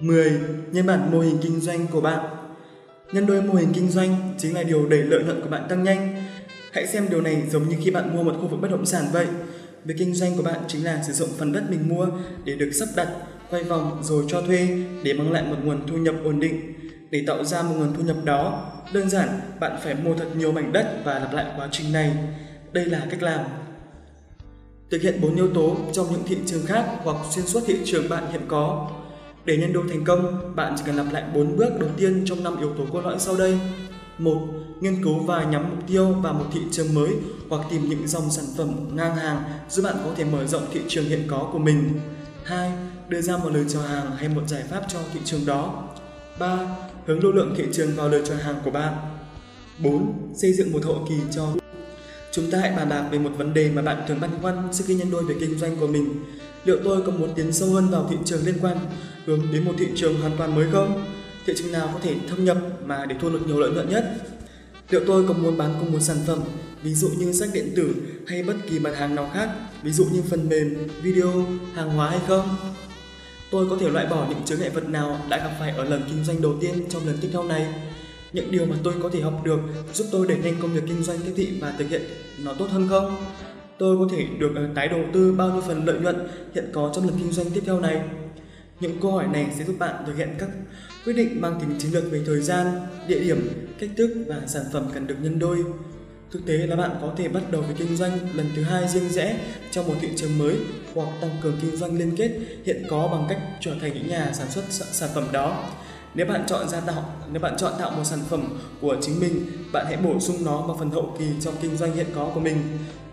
10. Nhân bản mô hình kinh doanh của bạn Nhân đôi mô hình kinh doanh chính là điều đẩy lợi nhuận của bạn tăng nhanh. Hãy xem điều này giống như khi bạn mua một khu vực bất động sản vậy. Việc kinh doanh của bạn chính là sử dụng phần đất mình mua để được sắp đặt, quay vòng rồi cho thuê để mang lại một nguồn thu nhập ổn định. Để tạo ra một nguồn thu nhập đó, đơn giản bạn phải mua thật nhiều mảnh đất và lặp lại quá trình này. Đây là cách làm. Thực hiện bốn yếu tố trong những thị trường khác hoặc xuyên suốt thị trường bạn hiện có. Để nhân đôi thành công, bạn chỉ cần lặp lại 4 bước đầu tiên trong 5 yếu tố cốt lõi sau đây. 1. Nghiên cứu và nhắm mục tiêu vào một thị trường mới hoặc tìm những dòng sản phẩm ngang hàng giúp bạn có thể mở rộng thị trường hiện có của mình. 2. Đưa ra một lời chào hàng hay một giải pháp cho thị trường đó. 3. Hướng lưu lượng thị trường vào lời chào hàng của bạn. 4. Xây dựng một hậu kỳ cho Chúng ta hãy bàn bạc về một vấn đề mà bạn thường băn khoăn trước khi nhân đôi về kinh doanh của mình. Liệu tôi có muốn tiến sâu hơn vào thị trường liên quan, hướng đến một thị trường hoàn toàn mới không? Thị trường nào có thể thâm nhập mà để thu được nhiều lợi nhuận nhất? Liệu tôi có muốn bán cùng một sản phẩm, ví dụ như sách điện tử hay bất kỳ mặt hàng nào khác, ví dụ như phần mềm, video, hàng hóa hay không? Tôi có thể loại bỏ những chướng ngại vật nào đã gặp phải ở lần kinh doanh đầu tiên trong lần tiếp theo này những điều mà tôi có thể học được giúp tôi đẩy nhanh công việc kinh doanh tiếp thị và thực hiện nó tốt hơn không? Tôi có thể được ờ, tái đầu tư bao nhiêu phần lợi nhuận hiện có trong lần kinh doanh tiếp theo này? Những câu hỏi này sẽ giúp bạn thực hiện các quyết định mang tính chiến lược về thời gian, địa điểm, cách thức và sản phẩm cần được nhân đôi. Thực tế là bạn có thể bắt đầu với kinh doanh lần thứ hai riêng rẽ trong một thị trường mới hoặc tăng cường kinh doanh liên kết hiện có bằng cách trở thành những nhà sản xuất sản phẩm đó nếu bạn chọn ra tạo nếu bạn chọn tạo một sản phẩm của chính mình, bạn hãy bổ sung nó vào phần hậu kỳ trong kinh doanh hiện có của mình.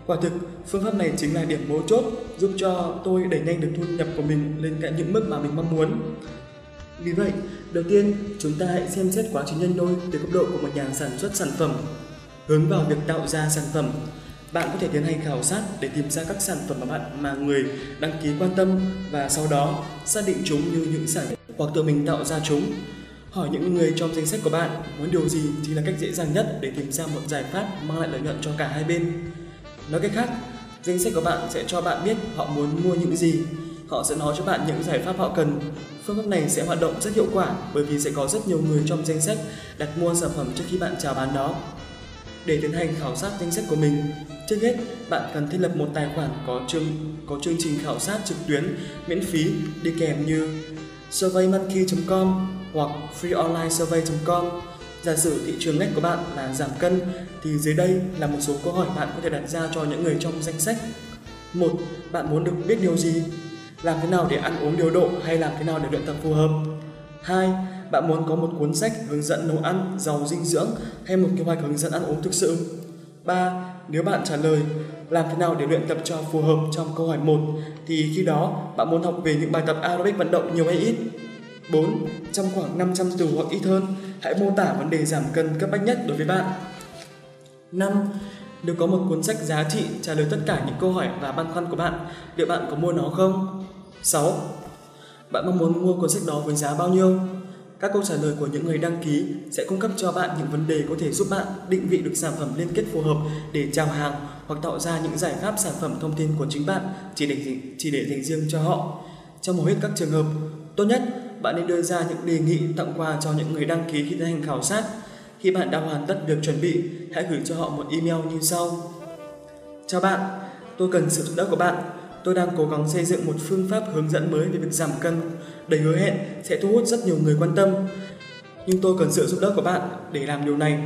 Quả thực, phương pháp này chính là điểm mấu chốt giúp cho tôi đẩy nhanh được thu nhập của mình lên cả những mức mà mình mong muốn. Vì vậy, đầu tiên chúng ta hãy xem xét quá trình nhân đôi từ góc độ của một nhà sản xuất sản phẩm. Hướng vào việc tạo ra sản phẩm, bạn có thể tiến hành khảo sát để tìm ra các sản phẩm mà bạn mà người đăng ký quan tâm và sau đó xác định chúng như những sản phẩm hoặc tự mình tạo ra chúng. Hỏi những người trong danh sách của bạn muốn điều gì thì là cách dễ dàng nhất để tìm ra một giải pháp mang lại lợi nhuận cho cả hai bên. Nói cách khác, danh sách của bạn sẽ cho bạn biết họ muốn mua những gì. Họ sẽ nói cho bạn những giải pháp họ cần. Phương pháp này sẽ hoạt động rất hiệu quả bởi vì sẽ có rất nhiều người trong danh sách đặt mua sản phẩm trước khi bạn chào bán đó. Để tiến hành khảo sát danh sách của mình, trước hết bạn cần thiết lập một tài khoản có chương có chương trình khảo sát trực tuyến miễn phí đi kèm như surveymonkey.com hoặc freeonlinesurvey.com. Giả sử thị trường ngách của bạn là giảm cân thì dưới đây là một số câu hỏi bạn có thể đặt ra cho những người trong danh sách. Một, bạn muốn được biết điều gì? Làm thế nào để ăn uống điều độ hay làm thế nào để luyện tập phù hợp? Hai, bạn muốn có một cuốn sách hướng dẫn nấu ăn giàu dinh dưỡng hay một kế hoạch hướng dẫn ăn uống thực sự? 3. Nếu bạn trả lời làm thế nào để luyện tập cho phù hợp trong câu hỏi 1 thì khi đó bạn muốn học về những bài tập aerobic vận động nhiều hay ít? 4. Trong khoảng 500 từ hoặc ít hơn, hãy mô tả vấn đề giảm cân cấp bách nhất đối với bạn. 5. Nếu có một cuốn sách giá trị trả lời tất cả những câu hỏi và băn khoăn của bạn, liệu bạn có mua nó không? 6. Bạn mong muốn mua cuốn sách đó với giá bao nhiêu? Các câu trả lời của những người đăng ký sẽ cung cấp cho bạn những vấn đề có thể giúp bạn định vị được sản phẩm liên kết phù hợp để chào hàng hoặc tạo ra những giải pháp sản phẩm thông tin của chính bạn chỉ để chỉ để dành riêng cho họ. Trong hầu hết các trường hợp, tốt nhất bạn nên đưa ra những đề nghị tặng quà cho những người đăng ký khi tiến hành khảo sát. Khi bạn đã hoàn tất việc chuẩn bị, hãy gửi cho họ một email như sau. Chào bạn, tôi cần sự giúp đỡ của bạn tôi đang cố gắng xây dựng một phương pháp hướng dẫn mới về việc giảm cân đầy hứa hẹn sẽ thu hút rất nhiều người quan tâm. Nhưng tôi cần sự giúp đỡ của bạn để làm điều này.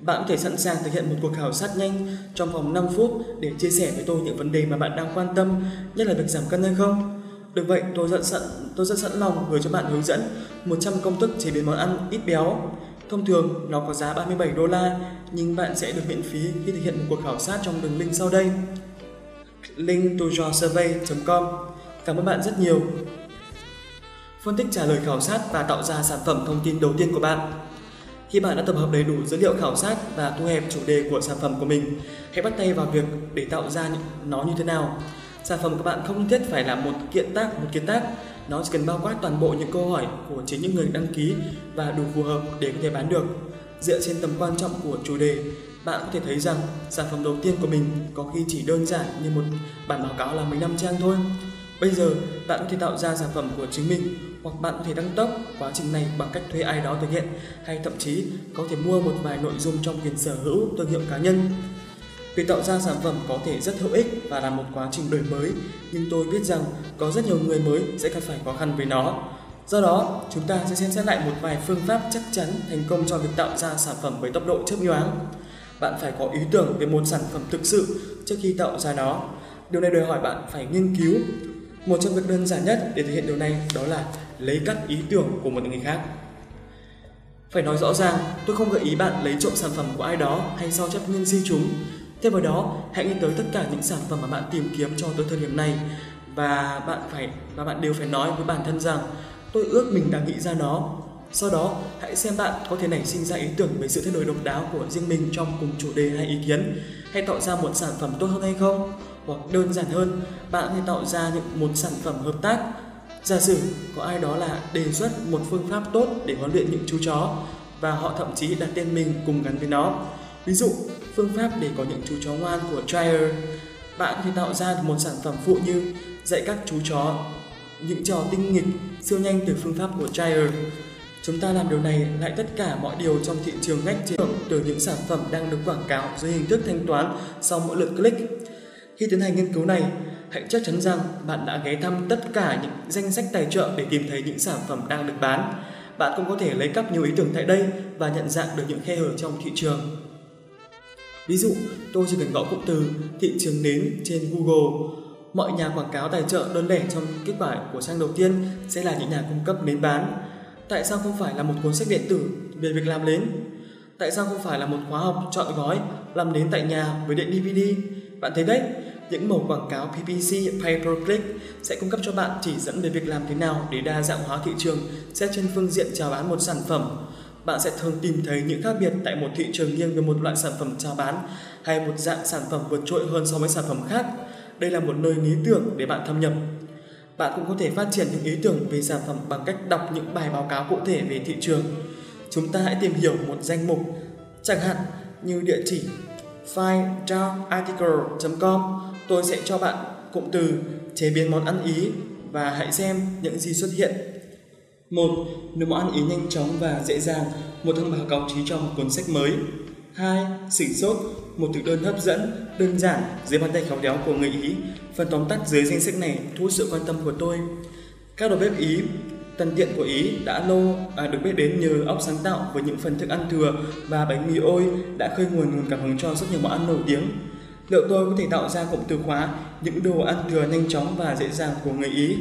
Bạn có thể sẵn sàng thực hiện một cuộc khảo sát nhanh trong vòng 5 phút để chia sẻ với tôi những vấn đề mà bạn đang quan tâm, nhất là việc giảm cân hay không? Được vậy, tôi rất sẵn tôi rất sẵn lòng gửi cho bạn hướng dẫn 100 công thức chế biến món ăn ít béo. Thông thường nó có giá 37 đô la, nhưng bạn sẽ được miễn phí khi thực hiện một cuộc khảo sát trong đường link sau đây link to com Cảm ơn bạn rất nhiều. Phân tích trả lời khảo sát và tạo ra sản phẩm thông tin đầu tiên của bạn. Khi bạn đã tập hợp đầy đủ dữ liệu khảo sát và thu hẹp chủ đề của sản phẩm của mình, hãy bắt tay vào việc để tạo ra nó như thế nào. Sản phẩm của bạn không thiết phải là một kiện tác, một kiến tác, nó chỉ cần bao quát toàn bộ những câu hỏi của chính những người đăng ký và đủ phù hợp để có thể bán được. Dựa trên tầm quan trọng của chủ đề, bạn có thể thấy rằng sản phẩm đầu tiên của mình có khi chỉ đơn giản như một bản báo cáo là 15 trang thôi. Bây giờ, bạn có thể tạo ra sản phẩm của chính mình hoặc bạn có thể tăng tốc quá trình này bằng cách thuê ai đó thực hiện hay thậm chí có thể mua một vài nội dung trong quyền sở hữu thương hiệu cá nhân. Việc tạo ra sản phẩm có thể rất hữu ích và là một quá trình đổi mới, nhưng tôi biết rằng có rất nhiều người mới sẽ gặp phải khó khăn với nó. Do đó, chúng ta sẽ xem xét lại một vài phương pháp chắc chắn thành công cho việc tạo ra sản phẩm với tốc độ chớp nhoáng. Bạn phải có ý tưởng về một sản phẩm thực sự trước khi tạo ra nó. Điều này đòi hỏi bạn phải nghiên cứu. Một trong việc đơn giản nhất để thực hiện điều này đó là lấy các ý tưởng của một người khác. Phải nói rõ ràng, tôi không gợi ý bạn lấy trộm sản phẩm của ai đó hay sao chép nguyên di chúng. Thêm vào đó, hãy nghĩ tới tất cả những sản phẩm mà bạn tìm kiếm cho tới thời điểm này và bạn phải và bạn đều phải nói với bản thân rằng tôi ước mình đã nghĩ ra nó. Sau đó, hãy xem bạn có thể nảy sinh ra ý tưởng về sự thay đổi độc đáo của riêng mình trong cùng chủ đề hay ý kiến, hay tạo ra một sản phẩm tốt hơn hay không. Hoặc đơn giản hơn, bạn có thể tạo ra những một sản phẩm hợp tác. Giả sử có ai đó là đề xuất một phương pháp tốt để huấn luyện những chú chó và họ thậm chí đặt tên mình cùng gắn với nó. Ví dụ, phương pháp để có những chú chó ngoan của Trier. Bạn có thể tạo ra một sản phẩm phụ như dạy các chú chó những trò tinh nghịch siêu nhanh từ phương pháp của Trier. Chúng ta làm điều này lại tất cả mọi điều trong thị trường ngách trên từ những sản phẩm đang được quảng cáo dưới hình thức thanh toán sau mỗi lượt click. Khi tiến hành nghiên cứu này, hãy chắc chắn rằng bạn đã ghé thăm tất cả những danh sách tài trợ để tìm thấy những sản phẩm đang được bán. Bạn cũng có thể lấy cắp nhiều ý tưởng tại đây và nhận dạng được những khe hở trong thị trường. Ví dụ, tôi chỉ cần gõ cụm từ thị trường nến trên Google mọi nhà quảng cáo tài trợ đơn lẻ trong kết quả của trang đầu tiên sẽ là những nhà cung cấp nến bán. Tại sao không phải là một cuốn sách điện tử về việc làm nến? Tại sao không phải là một khóa học chọn gói làm nến tại nhà với điện DVD? Bạn thấy đấy, những mẫu quảng cáo PPC Pay Per Click sẽ cung cấp cho bạn chỉ dẫn về việc làm thế nào để đa dạng hóa thị trường xét trên phương diện chào bán một sản phẩm. Bạn sẽ thường tìm thấy những khác biệt tại một thị trường nghiêng về một loại sản phẩm chào bán hay một dạng sản phẩm vượt trội hơn so với sản phẩm khác đây là một nơi lý tưởng để bạn thâm nhập. Bạn cũng có thể phát triển những ý tưởng về sản phẩm bằng cách đọc những bài báo cáo cụ thể về thị trường. Chúng ta hãy tìm hiểu một danh mục, chẳng hạn như địa chỉ findjobarticle.com. Tôi sẽ cho bạn cụm từ chế biến món ăn Ý và hãy xem những gì xuất hiện. Một, Nếu món ăn Ý nhanh chóng và dễ dàng, một thông báo cáo trí cho một cuốn sách mới. 2. Sửng sốt, một thực đơn hấp dẫn, đơn giản dưới bàn tay khéo léo của người Ý. Phần tóm tắt dưới danh sách này thu hút sự quan tâm của tôi. Các đầu bếp Ý Tần tiện của Ý đã lâu à, được biết đến nhờ óc sáng tạo với những phần thức ăn thừa và bánh mì ôi đã khơi nguồn nguồn cảm hứng cho rất nhiều món ăn nổi tiếng. Liệu tôi có thể tạo ra cụm từ khóa những đồ ăn thừa nhanh chóng và dễ dàng của người Ý?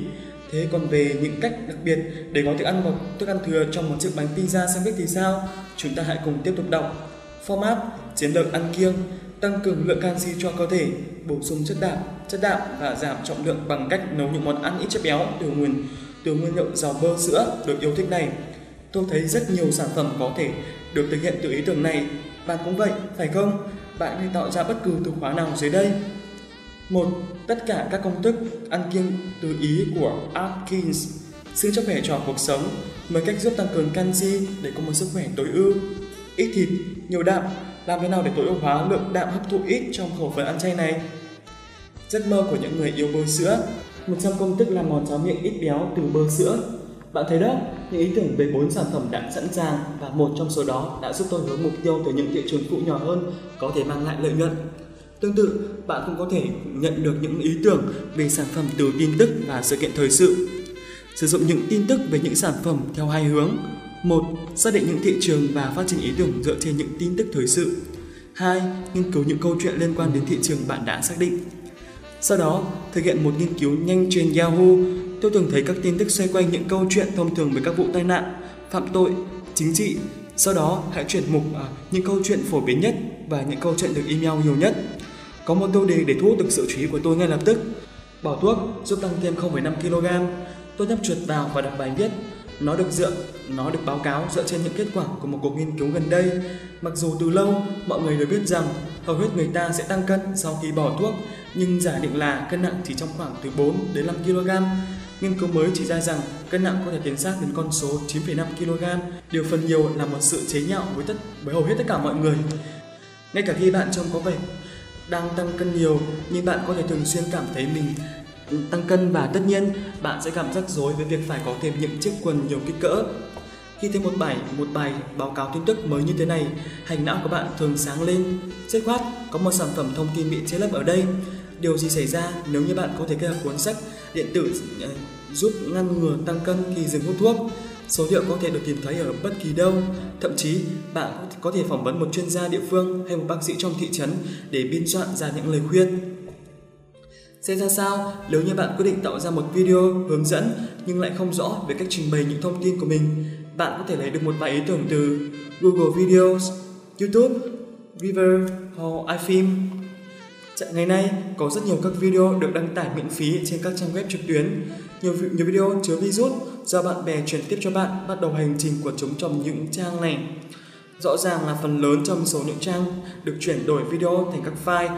Thế còn về những cách đặc biệt để có thức ăn vào thức ăn thừa trong một chiếc bánh pizza sandwich thì sao? Chúng ta hãy cùng tiếp tục đọc. Format, chiến lược ăn kiêng, tăng cường lượng canxi cho cơ thể, bổ sung chất đạm, chất đạm và giảm trọng lượng bằng cách nấu những món ăn ít chất béo từ nguồn từ nguyên liệu giàu bơ sữa được yêu thích này. Tôi thấy rất nhiều sản phẩm có thể được thực hiện từ ý tưởng này. Bạn cũng vậy, phải không? Bạn hãy tạo ra bất cứ từ khóa nào dưới đây. Một, tất cả các công thức ăn kiêng từ ý của Atkins xương cho khỏe trò cuộc sống, mới cách giúp tăng cường canxi để có một sức khỏe tối ưu ít thịt, nhiều đạm, làm thế nào để tối ưu hóa lượng đạm hấp thụ ít trong khẩu phần ăn chay này? Giấc mơ của những người yêu bơ sữa một trong công thức làm món cháo miệng ít béo từ bơ sữa. Bạn thấy đó, những ý tưởng về bốn sản phẩm đã sẵn sàng và một trong số đó đã giúp tôi hướng mục tiêu tới những thị trường phụ nhỏ hơn có thể mang lại lợi nhuận. Tương tự, bạn cũng có thể nhận được những ý tưởng về sản phẩm từ tin tức và sự kiện thời sự. Sử dụng những tin tức về những sản phẩm theo hai hướng một, Xác định những thị trường và phát triển ý tưởng dựa trên những tin tức thời sự. 2. Nghiên cứu những câu chuyện liên quan đến thị trường bạn đã xác định. Sau đó, thực hiện một nghiên cứu nhanh trên Yahoo. Tôi thường thấy các tin tức xoay quanh những câu chuyện thông thường về các vụ tai nạn, phạm tội, chính trị. Sau đó, hãy chuyển mục à, những câu chuyện phổ biến nhất và những câu chuyện được email nhiều nhất. Có một tiêu đề để thu hút được sự chú ý của tôi ngay lập tức. Bỏ thuốc giúp tăng thêm 0,5 kg. Tôi nhấp chuột vào và đọc bài viết nó được dựa nó được báo cáo dựa trên những kết quả của một cuộc nghiên cứu gần đây. Mặc dù từ lâu mọi người đều biết rằng hầu hết người ta sẽ tăng cân sau khi bỏ thuốc, nhưng giả định là cân nặng chỉ trong khoảng từ 4 đến 5 kg. Nghiên cứu mới chỉ ra rằng cân nặng có thể tiến sát đến con số 9,5 kg. Điều phần nhiều là một sự chế nhạo với tất với hầu hết tất cả mọi người. Ngay cả khi bạn trông có vẻ đang tăng cân nhiều, nhưng bạn có thể thường xuyên cảm thấy mình tăng cân và tất nhiên bạn sẽ cảm rắc rối với việc phải có thêm những chiếc quần nhiều kích cỡ. Khi thấy một bài một bài báo cáo tin tức mới như thế này, hành não của bạn thường sáng lên. Dứt khoát, có một sản phẩm thông tin bị chế lấp ở đây. Điều gì xảy ra nếu như bạn có thể kết hợp cuốn sách điện tử ờ, giúp ngăn ngừa tăng cân khi dừng hút thuốc? Số liệu có thể được tìm thấy ở bất kỳ đâu. Thậm chí, bạn có thể phỏng vấn một chuyên gia địa phương hay một bác sĩ trong thị trấn để biên soạn ra những lời khuyên. Sẽ ra sao nếu như bạn quyết định tạo ra một video hướng dẫn nhưng lại không rõ về cách trình bày những thông tin của mình? Bạn có thể lấy được một vài ý tưởng từ Google Videos, YouTube, River hoặc iFilm. Dạ, ngày nay, có rất nhiều các video được đăng tải miễn phí trên các trang web trực tuyến. Nhiều, nhiều video chứa virus do bạn bè truyền tiếp cho bạn bắt đầu hành trình của chúng trong những trang này. Rõ ràng là phần lớn trong số những trang được chuyển đổi video thành các file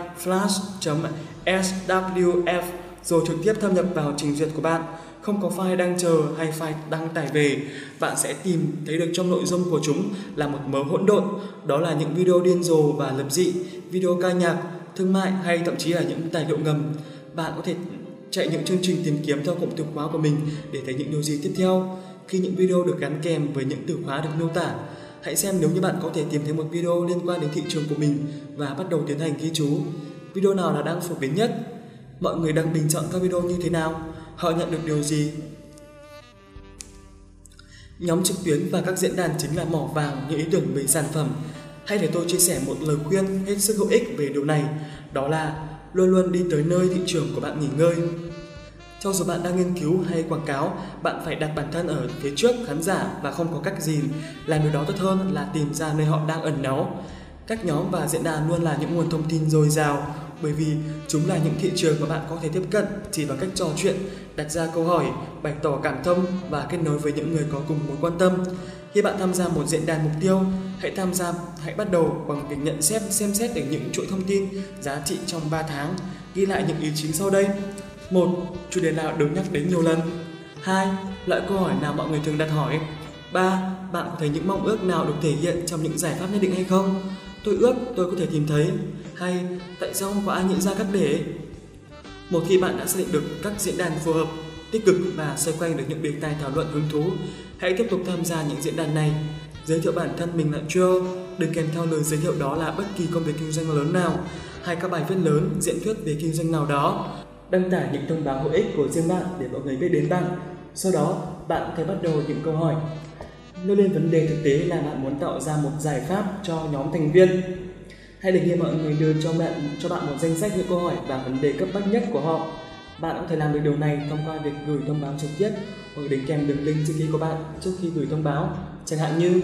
flash.swf rồi trực tiếp thâm nhập vào trình duyệt của bạn. Không có file đang chờ hay file đăng tải về, bạn sẽ tìm thấy được trong nội dung của chúng là một mớ hỗn độn. Đó là những video điên rồ và lập dị, video ca nhạc, thương mại hay thậm chí là những tài liệu ngầm. Bạn có thể chạy những chương trình tìm kiếm theo cụm từ khóa của mình để thấy những điều gì tiếp theo. Khi những video được gắn kèm với những từ khóa được miêu tả, hãy xem nếu như bạn có thể tìm thấy một video liên quan đến thị trường của mình và bắt đầu tiến hành ghi chú. Video nào là đang phổ biến nhất? Mọi người đang bình chọn các video như thế nào? Họ nhận được điều gì? Nhóm trực tuyến và các diễn đàn chính là mỏ vàng những ý tưởng về sản phẩm. Hay để tôi chia sẻ một lời khuyên hết sức hữu ích về điều này, đó là luôn luôn đi tới nơi thị trường của bạn nghỉ ngơi. Cho dù bạn đang nghiên cứu hay quảng cáo, bạn phải đặt bản thân ở phía trước khán giả và không có cách gì làm điều đó tốt hơn là tìm ra nơi họ đang ẩn náu. Các nhóm và diễn đàn luôn là những nguồn thông tin dồi dào bởi vì chúng là những thị trường mà bạn có thể tiếp cận chỉ bằng cách trò chuyện, đặt ra câu hỏi, bày tỏ cảm thông và kết nối với những người có cùng mối quan tâm. Khi bạn tham gia một diễn đàn mục tiêu, hãy tham gia, hãy bắt đầu bằng việc nhận xét, xem xét được những chuỗi thông tin giá trị trong 3 tháng, ghi lại những ý chính sau đây. một Chủ đề nào được nhắc đến nhiều lần? 2. Loại câu hỏi nào mọi người thường đặt hỏi? 3. Bạn có thấy những mong ước nào được thể hiện trong những giải pháp nhất định hay không? Tôi ước tôi có thể tìm thấy. Hay tại sao không có ai nghĩ ra cách để? Một khi bạn đã xác định được các diễn đàn phù hợp, tích cực và xoay quanh được những đề tài thảo luận hứng thú, hãy tiếp tục tham gia những diễn đàn này. Giới thiệu bản thân mình là Joe, Được kèm theo lời giới thiệu đó là bất kỳ công việc kinh doanh lớn nào hay các bài viết lớn, diễn thuyết về kinh doanh nào đó. Đăng tải những thông báo hữu ích của riêng bạn để mọi người biết đến bạn. Sau đó, bạn có thể bắt đầu những câu hỏi. Nêu lên vấn đề thực tế là bạn muốn tạo ra một giải pháp cho nhóm thành viên. Hãy đề nghị mọi người đưa cho bạn cho bạn một danh sách những câu hỏi và vấn đề cấp bách nhất của họ. Bạn có thể làm được điều này thông qua việc gửi thông báo trực tiếp hoặc đính kèm đường link chữ ký của bạn trước khi gửi thông báo. Chẳng hạn như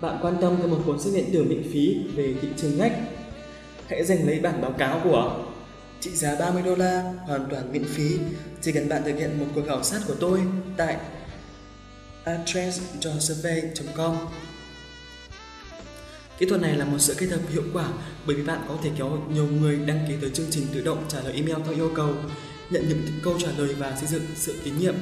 bạn quan tâm tới một cuốn sách điện tử miễn phí về thị trường ngách. Hãy giành lấy bản báo cáo của trị giá 30 đô la hoàn toàn miễn phí chỉ cần bạn thực hiện một cuộc khảo sát của tôi tại addressjohnsurvey.com Kỹ thuật này là một sự kết hợp hiệu quả bởi vì bạn có thể kéo nhiều người đăng ký tới chương trình tự động trả lời email theo yêu cầu, nhận những câu trả lời và xây dựng sự tín nhiệm.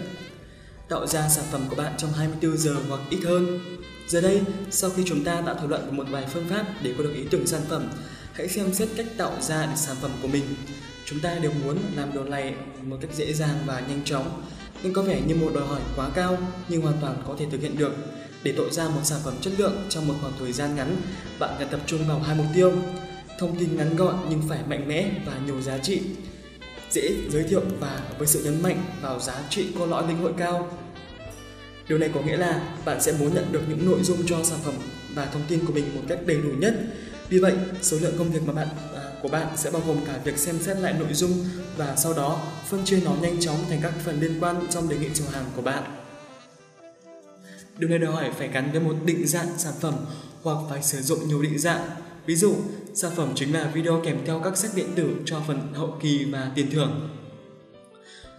Tạo ra sản phẩm của bạn trong 24 giờ hoặc ít hơn. Giờ đây, sau khi chúng ta đã thảo luận một vài phương pháp để có được ý tưởng sản phẩm, hãy xem xét cách tạo ra được sản phẩm của mình. Chúng ta đều muốn làm điều này một cách dễ dàng và nhanh chóng, nhưng có vẻ như một đòi hỏi quá cao nhưng hoàn toàn có thể thực hiện được. Để tạo ra một sản phẩm chất lượng trong một khoảng thời gian ngắn, bạn cần tập trung vào hai mục tiêu. Thông tin ngắn gọn nhưng phải mạnh mẽ và nhiều giá trị. Dễ giới thiệu và với sự nhấn mạnh vào giá trị cốt lõi linh hội cao. Điều này có nghĩa là bạn sẽ muốn nhận được những nội dung cho sản phẩm và thông tin của mình một cách đầy đủ nhất. Vì vậy, số lượng công việc mà bạn à, của bạn sẽ bao gồm cả việc xem xét lại nội dung và sau đó phân chia nó nhanh chóng thành các phần liên quan trong đề nghị chào hàng của bạn. Điều này đòi hỏi phải gắn với một định dạng sản phẩm hoặc phải sử dụng nhiều định dạng. Ví dụ, sản phẩm chính là video kèm theo các sách điện tử cho phần hậu kỳ và tiền thưởng.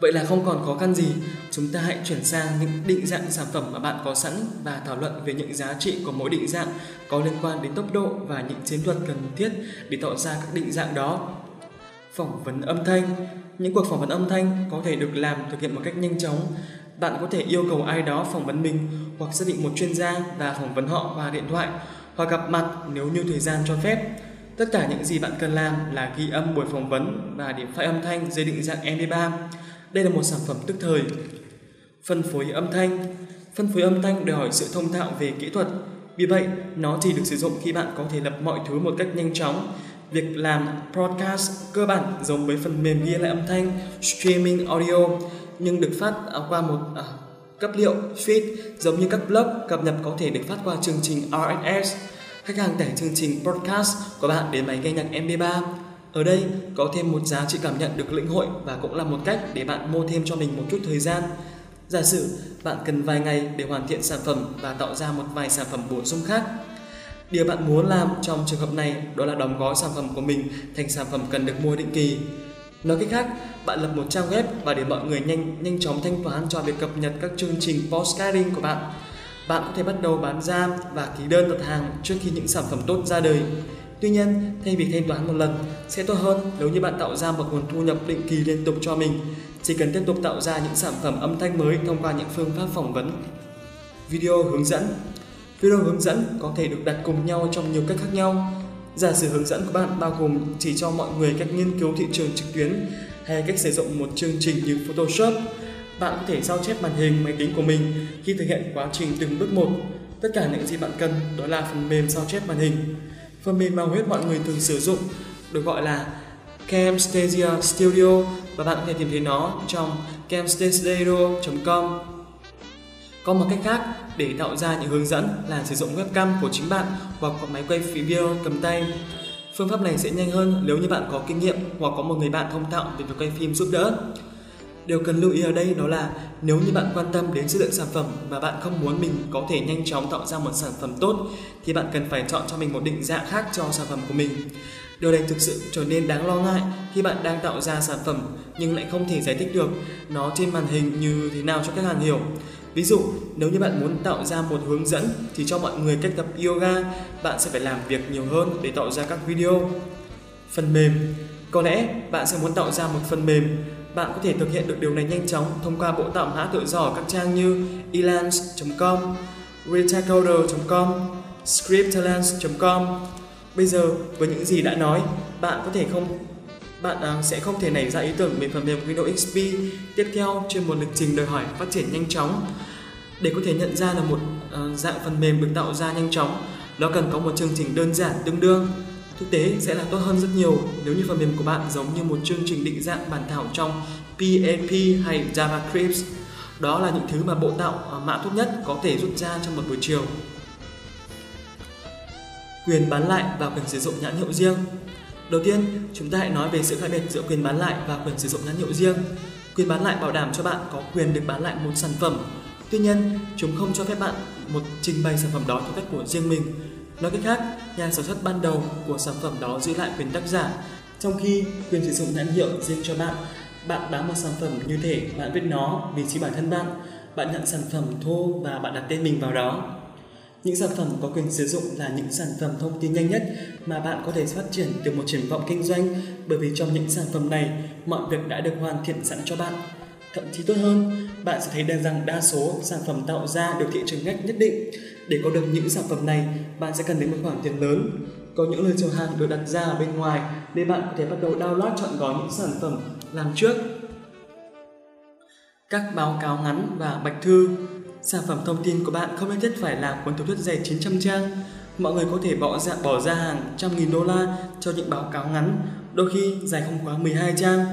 Vậy là không còn khó khăn gì, chúng ta hãy chuyển sang những định dạng sản phẩm mà bạn có sẵn và thảo luận về những giá trị của mỗi định dạng có liên quan đến tốc độ và những chiến thuật cần thiết để tạo ra các định dạng đó. Phỏng vấn âm thanh Những cuộc phỏng vấn âm thanh có thể được làm thực hiện một cách nhanh chóng. Bạn có thể yêu cầu ai đó phỏng vấn mình hoặc xác định một chuyên gia và phỏng vấn họ qua điện thoại hoặc gặp mặt nếu như thời gian cho phép. Tất cả những gì bạn cần làm là ghi âm buổi phỏng vấn và điểm file âm thanh dưới định dạng MP3 Đây là một sản phẩm tức thời. Phân phối âm thanh Phân phối âm thanh đòi hỏi sự thông thạo về kỹ thuật. Vì vậy, nó chỉ được sử dụng khi bạn có thể lập mọi thứ một cách nhanh chóng. Việc làm broadcast cơ bản giống với phần mềm ghi lại âm thanh streaming audio nhưng được phát qua một à, cấp liệu, feed, giống như các blog cập nhật có thể được phát qua chương trình RSS. Khách hàng tải chương trình podcast của bạn đến máy nghe nhạc MP3. Ở đây có thêm một giá trị cảm nhận được lĩnh hội và cũng là một cách để bạn mua thêm cho mình một chút thời gian. Giả sử bạn cần vài ngày để hoàn thiện sản phẩm và tạo ra một vài sản phẩm bổ sung khác. Điều bạn muốn làm trong trường hợp này đó là đóng gói sản phẩm của mình thành sản phẩm cần được mua định kỳ. Nói cách khác, bạn lập một trang web và để mọi người nhanh nhanh chóng thanh toán cho việc cập nhật các chương trình postcarding của bạn. Bạn có thể bắt đầu bán ra và ký đơn đặt hàng trước khi những sản phẩm tốt ra đời. Tuy nhiên, thay vì thanh toán một lần, sẽ tốt hơn nếu như bạn tạo ra một nguồn thu nhập định kỳ liên tục cho mình. Chỉ cần tiếp tục tạo ra những sản phẩm âm thanh mới thông qua những phương pháp phỏng vấn. Video hướng dẫn Video hướng dẫn có thể được đặt cùng nhau trong nhiều cách khác nhau. Giả sử hướng dẫn của bạn bao gồm chỉ cho mọi người cách nghiên cứu thị trường trực tuyến hay cách sử dụng một chương trình như Photoshop. Bạn có thể sao chép màn hình, máy tính của mình khi thực hiện quá trình từng bước một. Tất cả những gì bạn cần đó là phần mềm sao chép màn hình. Phần mềm mà hầu hết mọi người thường sử dụng được gọi là Camtasia Studio và bạn có thể tìm thấy nó trong camtasia.com. Có một cách khác, để tạo ra những hướng dẫn là sử dụng webcam của chính bạn hoặc có máy quay video cầm tay. Phương pháp này sẽ nhanh hơn nếu như bạn có kinh nghiệm hoặc có một người bạn thông thạo về việc quay phim giúp đỡ. Điều cần lưu ý ở đây đó là nếu như bạn quan tâm đến chất lượng sản phẩm và bạn không muốn mình có thể nhanh chóng tạo ra một sản phẩm tốt, thì bạn cần phải chọn cho mình một định dạng khác cho sản phẩm của mình. Điều này thực sự trở nên đáng lo ngại khi bạn đang tạo ra sản phẩm nhưng lại không thể giải thích được nó trên màn hình như thế nào cho khách hàng hiểu. Ví dụ, nếu như bạn muốn tạo ra một hướng dẫn thì cho mọi người cách tập yoga, bạn sẽ phải làm việc nhiều hơn để tạo ra các video. Phần mềm Có lẽ bạn sẽ muốn tạo ra một phần mềm bạn có thể thực hiện được điều này nhanh chóng thông qua bộ tạo mã tự do ở các trang như elance.com, retacoder.com, scriptalance.com. Bây giờ với những gì đã nói, bạn có thể không bạn à, sẽ không thể nảy ra ý tưởng về phần mềm Windows XP tiếp theo trên một lịch trình đòi hỏi phát triển nhanh chóng. Để có thể nhận ra là một à, dạng phần mềm được tạo ra nhanh chóng, nó cần có một chương trình đơn giản tương đương Thực tế sẽ là tốt hơn rất nhiều nếu như phần mềm của bạn giống như một chương trình định dạng bản thảo trong PHP hay JavaScript. Đó là những thứ mà bộ tạo à, mã tốt nhất có thể rút ra trong một buổi chiều. Quyền bán lại và quyền sử dụng nhãn hiệu riêng Đầu tiên, chúng ta hãy nói về sự khác biệt giữa quyền bán lại và quyền sử dụng nhãn hiệu riêng. Quyền bán lại bảo đảm cho bạn có quyền được bán lại một sản phẩm. Tuy nhiên, chúng không cho phép bạn một trình bày sản phẩm đó theo cách của riêng mình Nói cách khác, nhà sản xuất ban đầu của sản phẩm đó giữ lại quyền tác giả, trong khi quyền sử dụng nhãn hiệu riêng cho bạn. Bạn bán một sản phẩm như thể bạn viết nó vì chính bản thân bạn, bạn nhận sản phẩm thô và bạn đặt tên mình vào đó. Những sản phẩm có quyền sử dụng là những sản phẩm thông tin nhanh nhất mà bạn có thể phát triển từ một triển vọng kinh doanh bởi vì trong những sản phẩm này mọi việc đã được hoàn thiện sẵn cho bạn. Thậm chí tốt hơn, bạn sẽ thấy rằng đa số sản phẩm tạo ra được thị trường ngách nhất định để có được những sản phẩm này, bạn sẽ cần đến một khoản tiền lớn. Có những lời chào hàng được đặt ra ở bên ngoài nên bạn có thể bắt đầu download chọn gói những sản phẩm làm trước. Các báo cáo ngắn và bạch thư Sản phẩm thông tin của bạn không nhất thiết phải là cuốn tiểu thuyết dày 900 trang. Mọi người có thể bỏ ra bỏ ra hàng trăm nghìn đô la cho những báo cáo ngắn, đôi khi dài không quá 12 trang.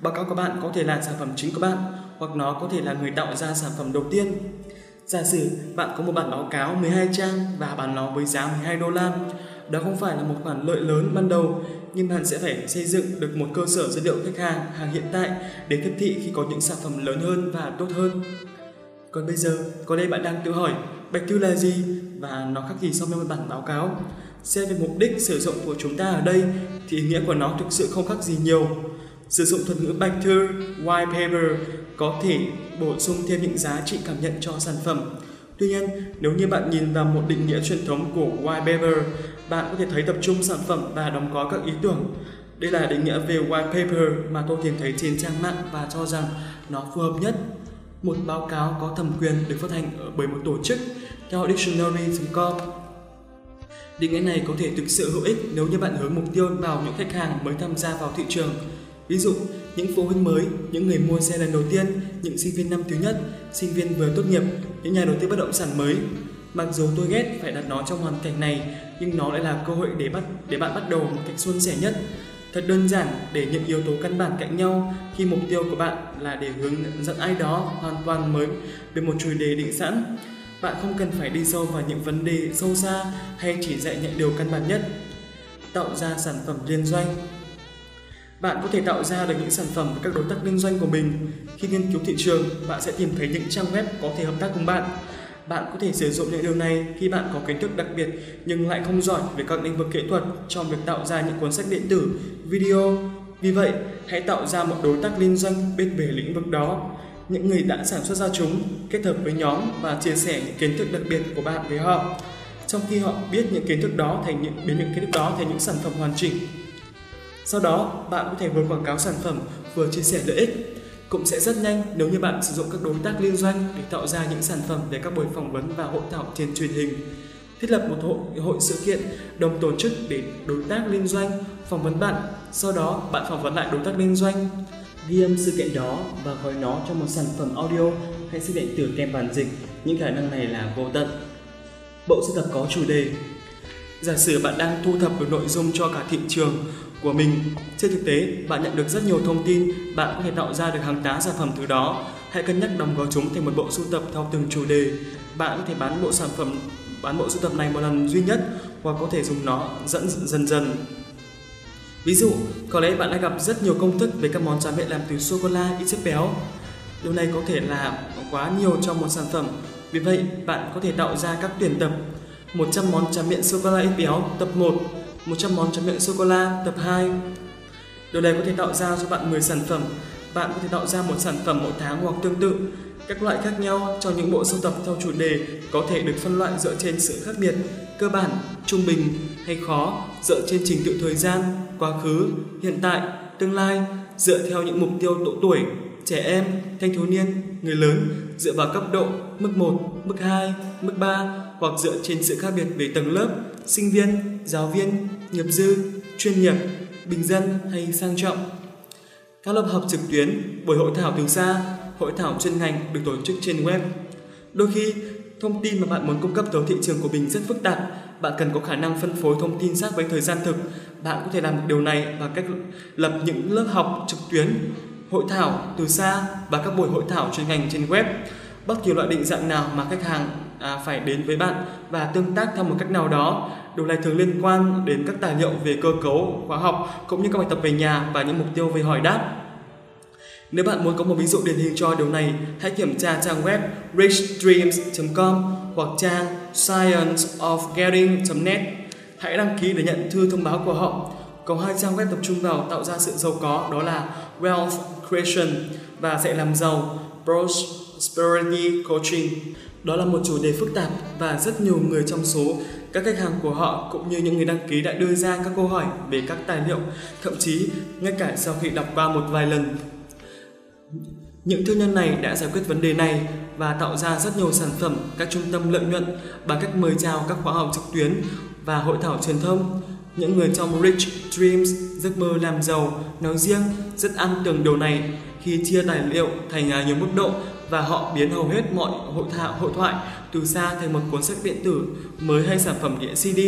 Báo cáo của bạn có thể là sản phẩm chính của bạn, hoặc nó có thể là người tạo ra sản phẩm đầu tiên. Giả sử bạn có một bản báo cáo 12 trang và bán nó với giá 12 đô la. Đó không phải là một khoản lợi lớn ban đầu, nhưng bạn sẽ phải xây dựng được một cơ sở dữ liệu khách hàng hàng hiện tại để tiếp thị khi có những sản phẩm lớn hơn và tốt hơn. Còn bây giờ, có lẽ bạn đang tự hỏi bạch thư là gì và nó khác gì so với một bản báo cáo. Xét về mục đích sử dụng của chúng ta ở đây thì ý nghĩa của nó thực sự không khác gì nhiều. Sử dụng thuật ngữ bạch thư, white paper có thể bổ sung thêm những giá trị cảm nhận cho sản phẩm. Tuy nhiên, nếu như bạn nhìn vào một định nghĩa truyền thống của white paper, bạn có thể thấy tập trung sản phẩm và đóng gói các ý tưởng. Đây là định nghĩa về white paper mà tôi tìm thấy trên trang mạng và cho rằng nó phù hợp nhất. Một báo cáo có thẩm quyền được phát hành bởi một tổ chức theo dictionary.com. Định nghĩa này có thể thực sự hữu ích nếu như bạn hướng mục tiêu vào những khách hàng mới tham gia vào thị trường Ví dụ, những phụ huynh mới, những người mua xe lần đầu tiên, những sinh viên năm thứ nhất, sinh viên vừa tốt nghiệp, những nhà đầu tư bất động sản mới. Mặc dù tôi ghét phải đặt nó trong hoàn cảnh này, nhưng nó lại là cơ hội để bắt để bạn bắt đầu một cách suôn sẻ nhất. Thật đơn giản để những yếu tố căn bản cạnh nhau khi mục tiêu của bạn là để hướng dẫn ai đó hoàn toàn mới về một chủ đề định sẵn. Bạn không cần phải đi sâu vào những vấn đề sâu xa hay chỉ dạy những điều căn bản nhất. Tạo ra sản phẩm liên doanh bạn có thể tạo ra được những sản phẩm với các đối tác liên doanh của mình. Khi nghiên cứu thị trường, bạn sẽ tìm thấy những trang web có thể hợp tác cùng bạn. Bạn có thể sử dụng những điều này khi bạn có kiến thức đặc biệt nhưng lại không giỏi về các lĩnh vực kỹ thuật trong việc tạo ra những cuốn sách điện tử, video. Vì vậy, hãy tạo ra một đối tác liên doanh biết về lĩnh vực đó. Những người đã sản xuất ra chúng kết hợp với nhóm và chia sẻ những kiến thức đặc biệt của bạn với họ. Trong khi họ biết những kiến thức đó thành những biến những kiến thức đó thành những sản phẩm hoàn chỉnh sau đó, bạn có thể vừa quảng cáo sản phẩm vừa chia sẻ lợi ích. Cũng sẽ rất nhanh nếu như bạn sử dụng các đối tác liên doanh để tạo ra những sản phẩm để các buổi phỏng vấn và hội thảo trên truyền hình. Thiết lập một hội, hội sự kiện đồng tổ chức để đối tác liên doanh phỏng vấn bạn, sau đó bạn phỏng vấn lại đối tác liên doanh. Ghi âm sự kiện đó và gói nó trong một sản phẩm audio hay sách điện tử kèm bản dịch, những khả năng này là vô tận. Bộ sưu tập có chủ đề Giả sử bạn đang thu thập được nội dung cho cả thị trường của mình. Trên thực tế, bạn nhận được rất nhiều thông tin, bạn có thể tạo ra được hàng tá sản phẩm từ đó. Hãy cân nhắc đóng gói chúng thành một bộ sưu tập theo từng chủ đề. Bạn có thể bán bộ sản phẩm bán bộ sưu tập này một lần duy nhất hoặc có thể dùng nó dẫn dần dần. Ví dụ, có lẽ bạn đã gặp rất nhiều công thức về các món tráng miệng làm từ sô cô la ít chất béo. Điều này có thể là quá nhiều trong một sản phẩm. Vì vậy, bạn có thể tạo ra các tuyển tập 100 món tráng miệng sô cô la ít béo tập 1 100 món tráng miệng sô cô la tập 2. Điều này có thể tạo ra cho bạn 10 sản phẩm. Bạn có thể tạo ra một sản phẩm mỗi tháng hoặc tương tự. Các loại khác nhau trong những bộ sưu tập theo chủ đề có thể được phân loại dựa trên sự khác biệt, cơ bản, trung bình hay khó, dựa trên trình tự thời gian, quá khứ, hiện tại, tương lai, dựa theo những mục tiêu độ tuổi, trẻ em, thanh thiếu niên, người lớn, dựa vào cấp độ mức 1, mức 2, mức 3 hoặc dựa trên sự khác biệt về tầng lớp, sinh viên, giáo viên, nghiệp dư, chuyên nghiệp, bình dân hay sang trọng. Các lớp học trực tuyến, buổi hội thảo từ xa, hội thảo chuyên ngành được tổ chức trên web. Đôi khi, thông tin mà bạn muốn cung cấp tới thị trường của mình rất phức tạp. Bạn cần có khả năng phân phối thông tin sát với thời gian thực. Bạn có thể làm được điều này bằng cách lập những lớp học trực tuyến, hội thảo từ xa và các buổi hội thảo chuyên ngành trên web. Bất kỳ loại định dạng nào mà khách hàng à, phải đến với bạn và tương tác theo một cách nào đó. Điều này thường liên quan đến các tài liệu về cơ cấu khóa học cũng như các bài tập về nhà và những mục tiêu về hỏi đáp. Nếu bạn muốn có một ví dụ điển hình cho điều này, hãy kiểm tra trang web richdreams.com hoặc trang scienceofgetting.net. Hãy đăng ký để nhận thư thông báo của họ. Có hai trang web tập trung vào tạo ra sự giàu có đó là Wealth Creation và sẽ làm giàu Prosperity Coaching. Đó là một chủ đề phức tạp và rất nhiều người trong số các khách hàng của họ cũng như những người đăng ký đã đưa ra các câu hỏi về các tài liệu, thậm chí ngay cả sau khi đọc qua một vài lần. Những thương nhân này đã giải quyết vấn đề này và tạo ra rất nhiều sản phẩm các trung tâm lợi nhuận bằng cách mời chào các khóa học trực tuyến và hội thảo truyền thông. Những người trong Rich Dreams, giấc mơ làm giàu, nói riêng rất ăn tưởng điều này khi chia tài liệu thành à, nhiều mức độ và họ biến hầu hết mọi hội thảo hội thoại từ xa thành một cuốn sách điện tử mới hay sản phẩm đĩa CD.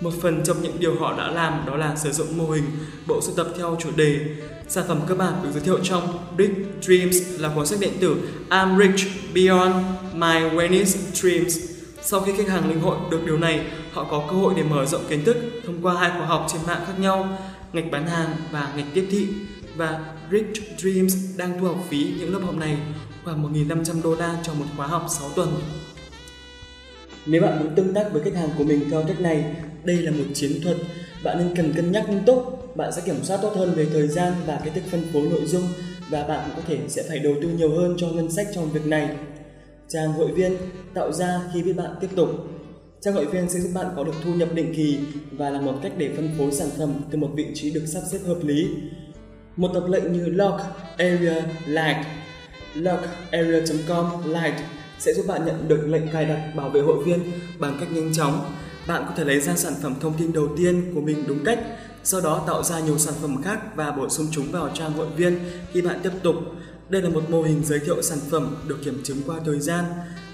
Một phần trong những điều họ đã làm đó là sử dụng mô hình bộ sưu tập theo chủ đề. Sản phẩm cơ bản được giới thiệu trong Big Dreams là cuốn sách điện tử I'm Rich Beyond My Wildest Dreams. Sau khi khách hàng lĩnh hội được điều này, họ có cơ hội để mở rộng kiến thức thông qua hai khóa học trên mạng khác nhau, ngạch bán hàng và ngạch tiếp thị. Và Rich Dreams đang thu học phí những lớp học này khoảng 1.500 đô la cho một khóa học 6 tuần. Nếu bạn muốn tương tác với khách hàng của mình theo cách này, đây là một chiến thuật. Bạn nên cần cân nhắc nghiêm túc. Bạn sẽ kiểm soát tốt hơn về thời gian và cái thức phân phối nội dung và bạn cũng có thể sẽ phải đầu tư nhiều hơn cho ngân sách trong việc này. Trang hội viên tạo ra khi biết bạn tiếp tục. Trang hội viên sẽ giúp bạn có được thu nhập định kỳ và là một cách để phân phối sản phẩm từ một vị trí được sắp xếp hợp lý. Một tập lệnh như log, area, like Luckarea.com Lite sẽ giúp bạn nhận được lệnh cài đặt bảo vệ hội viên bằng cách nhanh chóng. Bạn có thể lấy ra sản phẩm thông tin đầu tiên của mình đúng cách, sau đó tạo ra nhiều sản phẩm khác và bổ sung chúng vào trang hội viên khi bạn tiếp tục. Đây là một mô hình giới thiệu sản phẩm được kiểm chứng qua thời gian.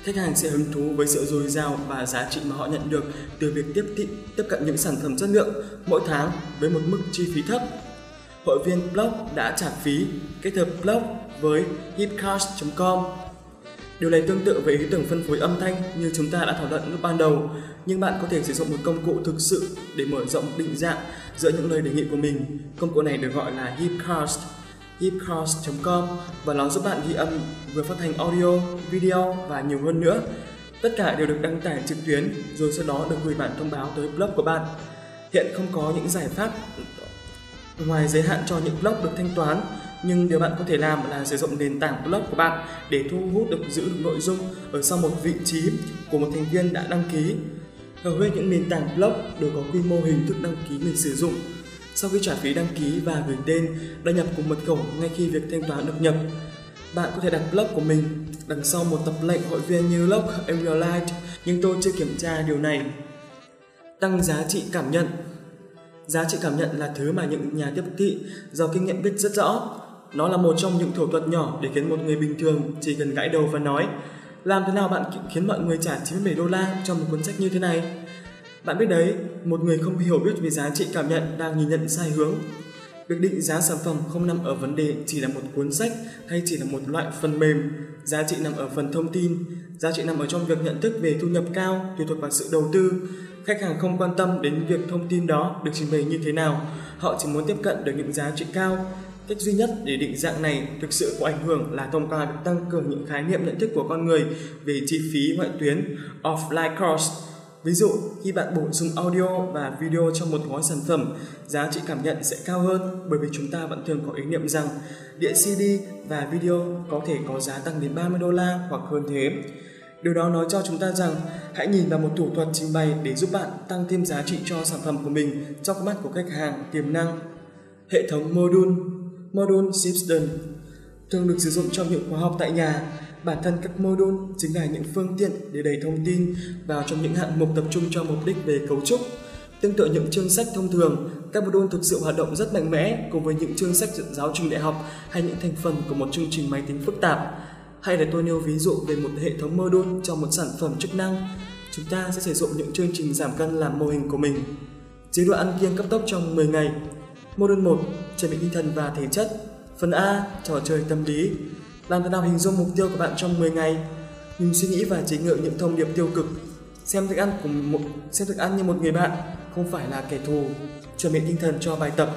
Khách hàng sẽ hứng thú với sự dồi dào và giá trị mà họ nhận được từ việc tiếp thị, tiếp cận những sản phẩm chất lượng mỗi tháng với một mức chi phí thấp. Hội viên blog đã trả phí kết hợp blog với hipcast.com Điều này tương tự với ý tưởng phân phối âm thanh như chúng ta đã thảo luận lúc ban đầu, nhưng bạn có thể sử dụng một công cụ thực sự để mở rộng định dạng giữa những lời đề nghị của mình. Công cụ này được gọi là Hipcast, hipcast.com và nó giúp bạn ghi âm vừa phát hành audio, video và nhiều hơn nữa. Tất cả đều được đăng tải trực tuyến rồi sau đó được gửi bản thông báo tới blog của bạn. Hiện không có những giải pháp ngoài giới hạn cho những blog được thanh toán nhưng điều bạn có thể làm là sử dụng nền tảng blog của bạn để thu hút được giữ được nội dung ở sau một vị trí của một thành viên đã đăng ký. Hầu hết những nền tảng blog đều có quy mô hình thức đăng ký người sử dụng. Sau khi trả phí đăng ký và gửi tên, đăng nhập cùng mật khẩu ngay khi việc thanh toán được nhập, bạn có thể đặt blog của mình đằng sau một tập lệnh hội viên như log Emulite, nhưng tôi chưa kiểm tra điều này. Tăng giá trị cảm nhận Giá trị cảm nhận là thứ mà những nhà tiếp thị giàu kinh nghiệm biết rất rõ. Nó là một trong những thủ thuật nhỏ để khiến một người bình thường chỉ cần gãi đầu và nói làm thế nào bạn khiến mọi người trả 97 đô la cho một cuốn sách như thế này? Bạn biết đấy, một người không hiểu biết về giá trị cảm nhận đang nhìn nhận sai hướng. Việc định giá sản phẩm không nằm ở vấn đề chỉ là một cuốn sách hay chỉ là một loại phần mềm. Giá trị nằm ở phần thông tin, giá trị nằm ở trong việc nhận thức về thu nhập cao, tùy thuộc vào sự đầu tư. Khách hàng không quan tâm đến việc thông tin đó được trình bày như thế nào, họ chỉ muốn tiếp cận được những giá trị cao, Cách duy nhất để định dạng này thực sự có ảnh hưởng là thông qua việc tăng cường những khái niệm nhận thức của con người về chi phí ngoại tuyến offline cost. Ví dụ, khi bạn bổ sung audio và video trong một gói sản phẩm, giá trị cảm nhận sẽ cao hơn bởi vì chúng ta vẫn thường có ý niệm rằng đĩa CD và video có thể có giá tăng đến 30 đô la hoặc hơn thế. Điều đó nói cho chúng ta rằng hãy nhìn vào một thủ thuật trình bày để giúp bạn tăng thêm giá trị cho sản phẩm của mình trong mắt của khách hàng tiềm năng. Hệ thống module Module System thường được sử dụng trong những khóa học tại nhà. Bản thân các module chính là những phương tiện để đẩy thông tin vào trong những hạng mục tập trung cho mục đích về cấu trúc. Tương tự những chương sách thông thường, các module thực sự hoạt động rất mạnh mẽ cùng với những chương sách giáo trình đại học hay những thành phần của một chương trình máy tính phức tạp. Hay để tôi nêu ví dụ về một hệ thống module cho một sản phẩm chức năng, chúng ta sẽ sử dụng những chương trình giảm cân làm mô hình của mình. Chế độ ăn kiêng cấp tốc trong 10 ngày Module 1 chuẩn bị tinh thần và thể chất. Phần A trò chơi tâm lý. Làm thế nào hình dung mục tiêu của bạn trong 10 ngày? nhìn suy nghĩ và chế ngự những thông điệp tiêu cực. Xem thức ăn của một xem thức ăn như một người bạn, không phải là kẻ thù. Chuẩn bị tinh thần cho bài tập.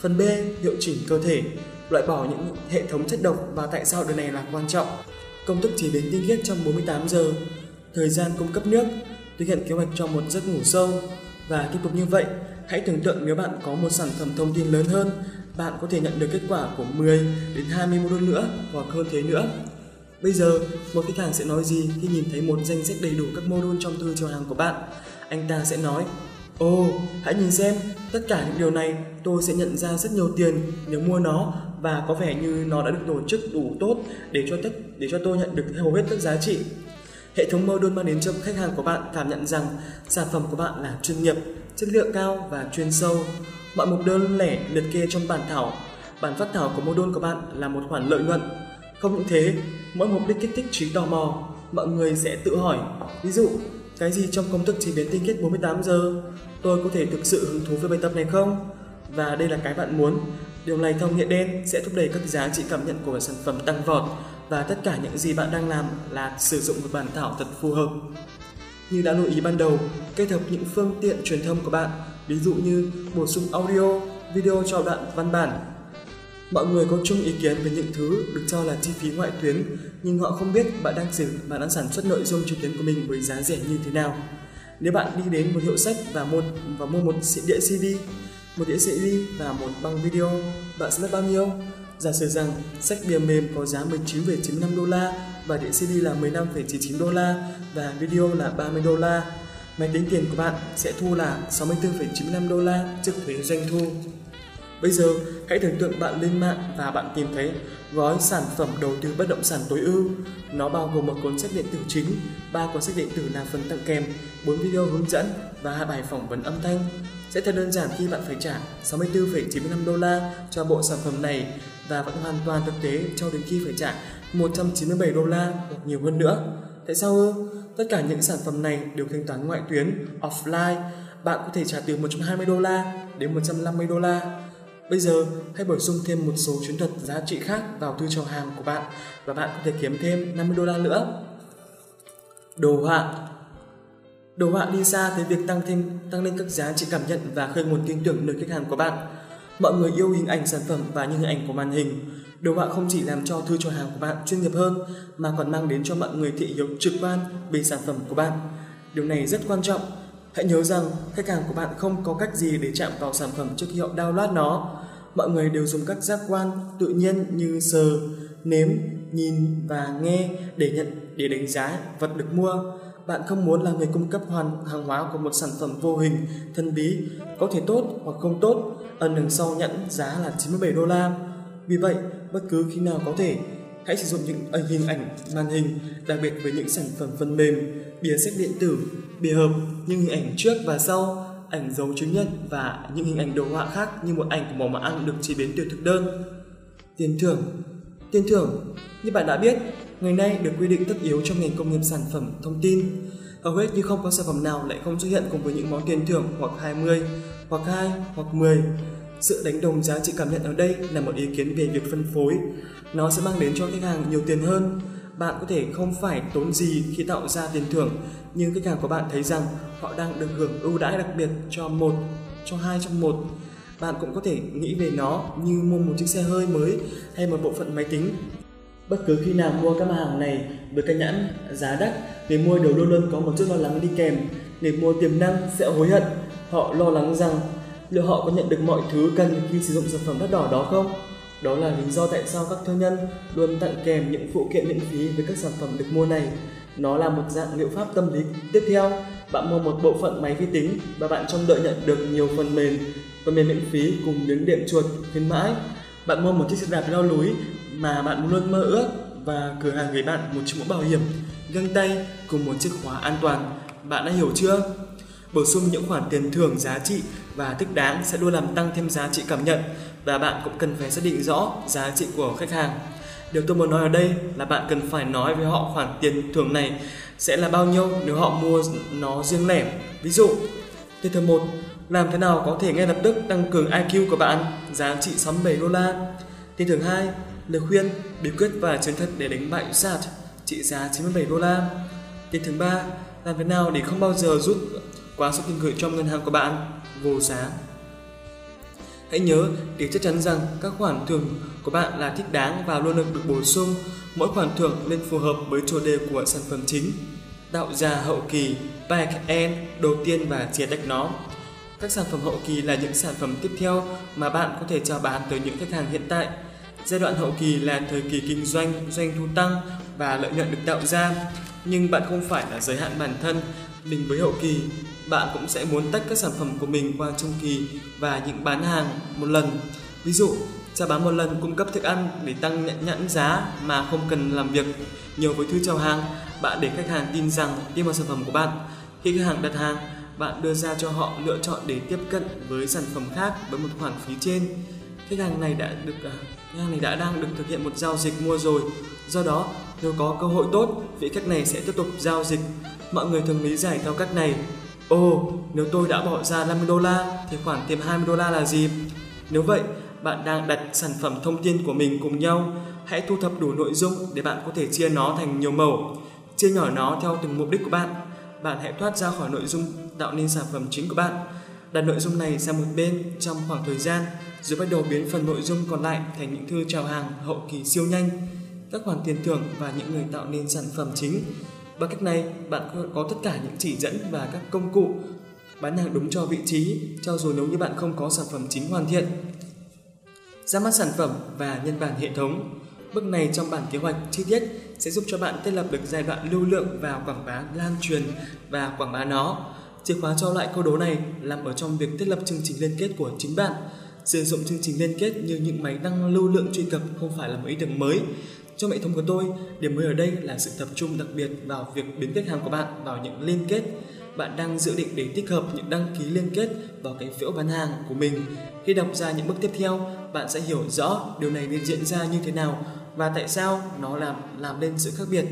Phần B hiệu chỉnh cơ thể, loại bỏ những hệ thống chất độc và tại sao điều này là quan trọng. Công thức chỉ biến tinh khiết trong 48 giờ. Thời gian cung cấp nước, thực hiện kế hoạch cho một giấc ngủ sâu và tiếp tục như vậy Hãy tưởng tượng nếu bạn có một sản phẩm thông tin lớn hơn, bạn có thể nhận được kết quả của 10 đến 20 module nữa hoặc hơn thế nữa. Bây giờ, một khách hàng sẽ nói gì khi nhìn thấy một danh sách đầy đủ các module trong thư chào hàng của bạn? Anh ta sẽ nói, Ồ, oh, hãy nhìn xem, tất cả những điều này tôi sẽ nhận ra rất nhiều tiền nếu mua nó và có vẻ như nó đã được tổ chức đủ tốt để cho tất để cho tôi nhận được hầu hết các giá trị. Hệ thống module mang đến cho khách hàng của bạn cảm nhận rằng sản phẩm của bạn là chuyên nghiệp, chất lượng cao và chuyên sâu. Mọi mục đơn lẻ liệt kê trong bản thảo. Bản phát thảo của module của bạn là một khoản lợi nhuận. Không những thế, mỗi mục đích kích thích trí tò mò, mọi người sẽ tự hỏi, ví dụ, cái gì trong công thức chế biến tinh khiết 48 giờ? Tôi có thể thực sự hứng thú với bài tập này không? Và đây là cái bạn muốn. Điều này thông nghĩa đen sẽ thúc đẩy các giá trị cảm nhận của sản phẩm tăng vọt và tất cả những gì bạn đang làm là sử dụng một bản thảo thật phù hợp. Như đã lưu ý ban đầu, kết hợp những phương tiện truyền thông của bạn, ví dụ như bổ sung audio, video cho đoạn văn bản. Mọi người có chung ý kiến về những thứ được cho là chi phí ngoại tuyến, nhưng họ không biết bạn đang sử bạn đang sản xuất nội dung trực tuyến của mình với giá rẻ như thế nào. Nếu bạn đi đến một hiệu sách và một và mua một đĩa CD, một đĩa CD và một băng video, bạn sẽ mất bao nhiêu? Giả sử rằng sách bìa mềm có giá 19,95 đô la và đĩa CD là 15,99 đô la và video là 30 đô la. Máy tính tiền của bạn sẽ thu là 64,95 đô la trước thuế doanh thu. Bây giờ, hãy tưởng tượng bạn lên mạng và bạn tìm thấy gói sản phẩm đầu tư bất động sản tối ưu. Nó bao gồm một cuốn sách điện tử chính, ba cuốn sách điện tử là phần tặng kèm, bốn video hướng dẫn và hai bài phỏng vấn âm thanh. sẽ thật đơn giản khi bạn phải trả 64,95 đô la cho bộ sản phẩm này và vẫn hoàn toàn thực tế cho đến khi phải trả 197 đô la hoặc nhiều hơn nữa. Tại sao ư? Tất cả những sản phẩm này đều thanh toán ngoại tuyến, offline. Bạn có thể trả từ 120 đô la đến 150 đô la. Bây giờ, hãy bổ sung thêm một số chiến thuật giá trị khác vào thư chào hàng của bạn và bạn có thể kiếm thêm 50 đô la nữa. Đồ họa Đồ họa đi xa tới việc tăng thêm tăng lên các giá trị cảm nhận và khơi nguồn tin tưởng nơi khách hàng của bạn. Mọi người yêu hình ảnh sản phẩm và những hình ảnh của màn hình. Đồ họa không chỉ làm cho thư chào hàng của bạn chuyên nghiệp hơn mà còn mang đến cho mọi người thị hiếu trực quan về sản phẩm của bạn. Điều này rất quan trọng. Hãy nhớ rằng khách hàng của bạn không có cách gì để chạm vào sản phẩm trước khi họ download nó. Mọi người đều dùng các giác quan tự nhiên như sờ, nếm, nhìn và nghe để nhận để đánh giá vật được mua bạn không muốn là người cung cấp hoàn hàng hóa của một sản phẩm vô hình, thân bí, có thể tốt hoặc không tốt, ẩn đằng sau nhẫn giá là 97 đô la. Vì vậy, bất cứ khi nào có thể, hãy sử dụng những à, hình ảnh màn hình, đặc biệt với những sản phẩm phần mềm, bìa sách điện tử, bìa hộp, những hình ảnh trước và sau, ảnh dấu chứng nhận và những hình ảnh đồ họa khác như một ảnh của món ăn được chế biến từ thực đơn. Tiền thưởng Tiền thưởng, như bạn đã biết, ngày nay được quy định tất yếu trong ngành công nghiệp sản phẩm thông tin. Hầu hết như không có sản phẩm nào lại không xuất hiện cùng với những món tiền thưởng hoặc 20, hoặc 2, hoặc 10. Sự đánh đồng giá trị cảm nhận ở đây là một ý kiến về việc phân phối. Nó sẽ mang đến cho khách hàng nhiều tiền hơn. Bạn có thể không phải tốn gì khi tạo ra tiền thưởng, nhưng khách hàng của bạn thấy rằng họ đang được hưởng ưu đãi đặc biệt cho một, cho hai trong một. Bạn cũng có thể nghĩ về nó như mua một chiếc xe hơi mới hay một bộ phận máy tính Bất cứ khi nào mua các mặt hàng này với cái nhãn giá đắt, người mua đều luôn luôn có một chút lo lắng đi kèm. Người mua tiềm năng sẽ hối hận. Họ lo lắng rằng liệu họ có nhận được mọi thứ cần khi sử dụng sản phẩm đắt đỏ đó không? Đó là lý do tại sao các thương nhân luôn tặng kèm những phụ kiện miễn phí với các sản phẩm được mua này. Nó là một dạng liệu pháp tâm lý. Tiếp theo, bạn mua một bộ phận máy vi tính và bạn trông đợi nhận được nhiều phần mềm, phần mềm miễn phí cùng miếng đệm chuột khuyến mãi. Bạn mua một chiếc xe đạp leo núi mà bạn luôn mơ ước và cửa hàng gửi bạn một chiếc mũ bảo hiểm, găng tay cùng một chiếc khóa an toàn. Bạn đã hiểu chưa? Bổ sung những khoản tiền thưởng giá trị và thích đáng sẽ luôn làm tăng thêm giá trị cảm nhận và bạn cũng cần phải xác định rõ giá trị của khách hàng. Điều tôi muốn nói ở đây là bạn cần phải nói với họ khoản tiền thưởng này sẽ là bao nhiêu nếu họ mua nó riêng lẻ. Ví dụ, tiền thưởng 1, làm thế nào có thể ngay lập tức tăng cường IQ của bạn, giá trị 67 đô la. Tiền thưởng 2, lời khuyên, bí quyết và chiến thuật để đánh bại Sat trị giá 97 đô la. Tiền thứ ba, làm thế nào để không bao giờ rút quá số tiền gửi trong ngân hàng của bạn vô giá. Hãy nhớ để chắc chắn rằng các khoản thưởng của bạn là thích đáng và luôn được, được bổ sung. Mỗi khoản thưởng nên phù hợp với chủ đề của sản phẩm chính. Tạo ra hậu kỳ, back end, đầu tiên và chia tách nó. Các sản phẩm hậu kỳ là những sản phẩm tiếp theo mà bạn có thể chào bán tới những khách hàng hiện tại Giai đoạn hậu kỳ là thời kỳ kinh doanh, doanh thu tăng và lợi nhuận được tạo ra. Nhưng bạn không phải là giới hạn bản thân mình với hậu kỳ. Bạn cũng sẽ muốn tách các sản phẩm của mình qua trung kỳ và những bán hàng một lần. Ví dụ, chào bán một lần cung cấp thức ăn để tăng nhãn giá mà không cần làm việc nhiều với thư chào hàng. Bạn để khách hàng tin rằng tin vào sản phẩm của bạn. Khi khách hàng đặt hàng, bạn đưa ra cho họ lựa chọn để tiếp cận với sản phẩm khác với một khoản phí trên khách hàng này đã được à, khách hàng này đã đang được thực hiện một giao dịch mua rồi do đó nếu có cơ hội tốt vị khách này sẽ tiếp tục giao dịch mọi người thường lý giải theo cách này ồ nếu tôi đã bỏ ra 50 đô la thì khoản tiền 20 đô la là gì? Nếu vậy bạn đang đặt sản phẩm thông tin của mình cùng nhau. Hãy thu thập đủ nội dung để bạn có thể chia nó thành nhiều màu, chia nhỏ nó theo từng mục đích của bạn. Bạn hãy thoát ra khỏi nội dung tạo nên sản phẩm chính của bạn. Đặt nội dung này sang một bên trong khoảng thời gian rồi bắt đầu biến phần nội dung còn lại thành những thư chào hàng hậu kỳ siêu nhanh, các khoản tiền thưởng và những người tạo nên sản phẩm chính. Bằng cách này, bạn có tất cả những chỉ dẫn và các công cụ bán hàng đúng cho vị trí, cho dù nếu như bạn không có sản phẩm chính hoàn thiện. Ra mắt sản phẩm và nhân bản hệ thống. Bước này trong bản kế hoạch chi tiết sẽ giúp cho bạn thiết lập được giai đoạn lưu lượng và quảng bá lan truyền và quảng bá nó. Chìa khóa cho loại câu đố này nằm ở trong việc thiết lập chương trình liên kết của chính bạn. Sử dụng chương trình liên kết như những máy đăng lưu lượng truy cập không phải là một ý tưởng mới. Trong hệ thống của tôi, điểm mới ở đây là sự tập trung đặc biệt vào việc biến khách hàng của bạn vào những liên kết. bạn đang dự định để tích hợp những đăng ký liên kết vào cái phiếu bán hàng của mình. Khi đọc ra những bước tiếp theo, bạn sẽ hiểu rõ điều này nên diễn ra như thế nào và tại sao nó làm làm nên sự khác biệt.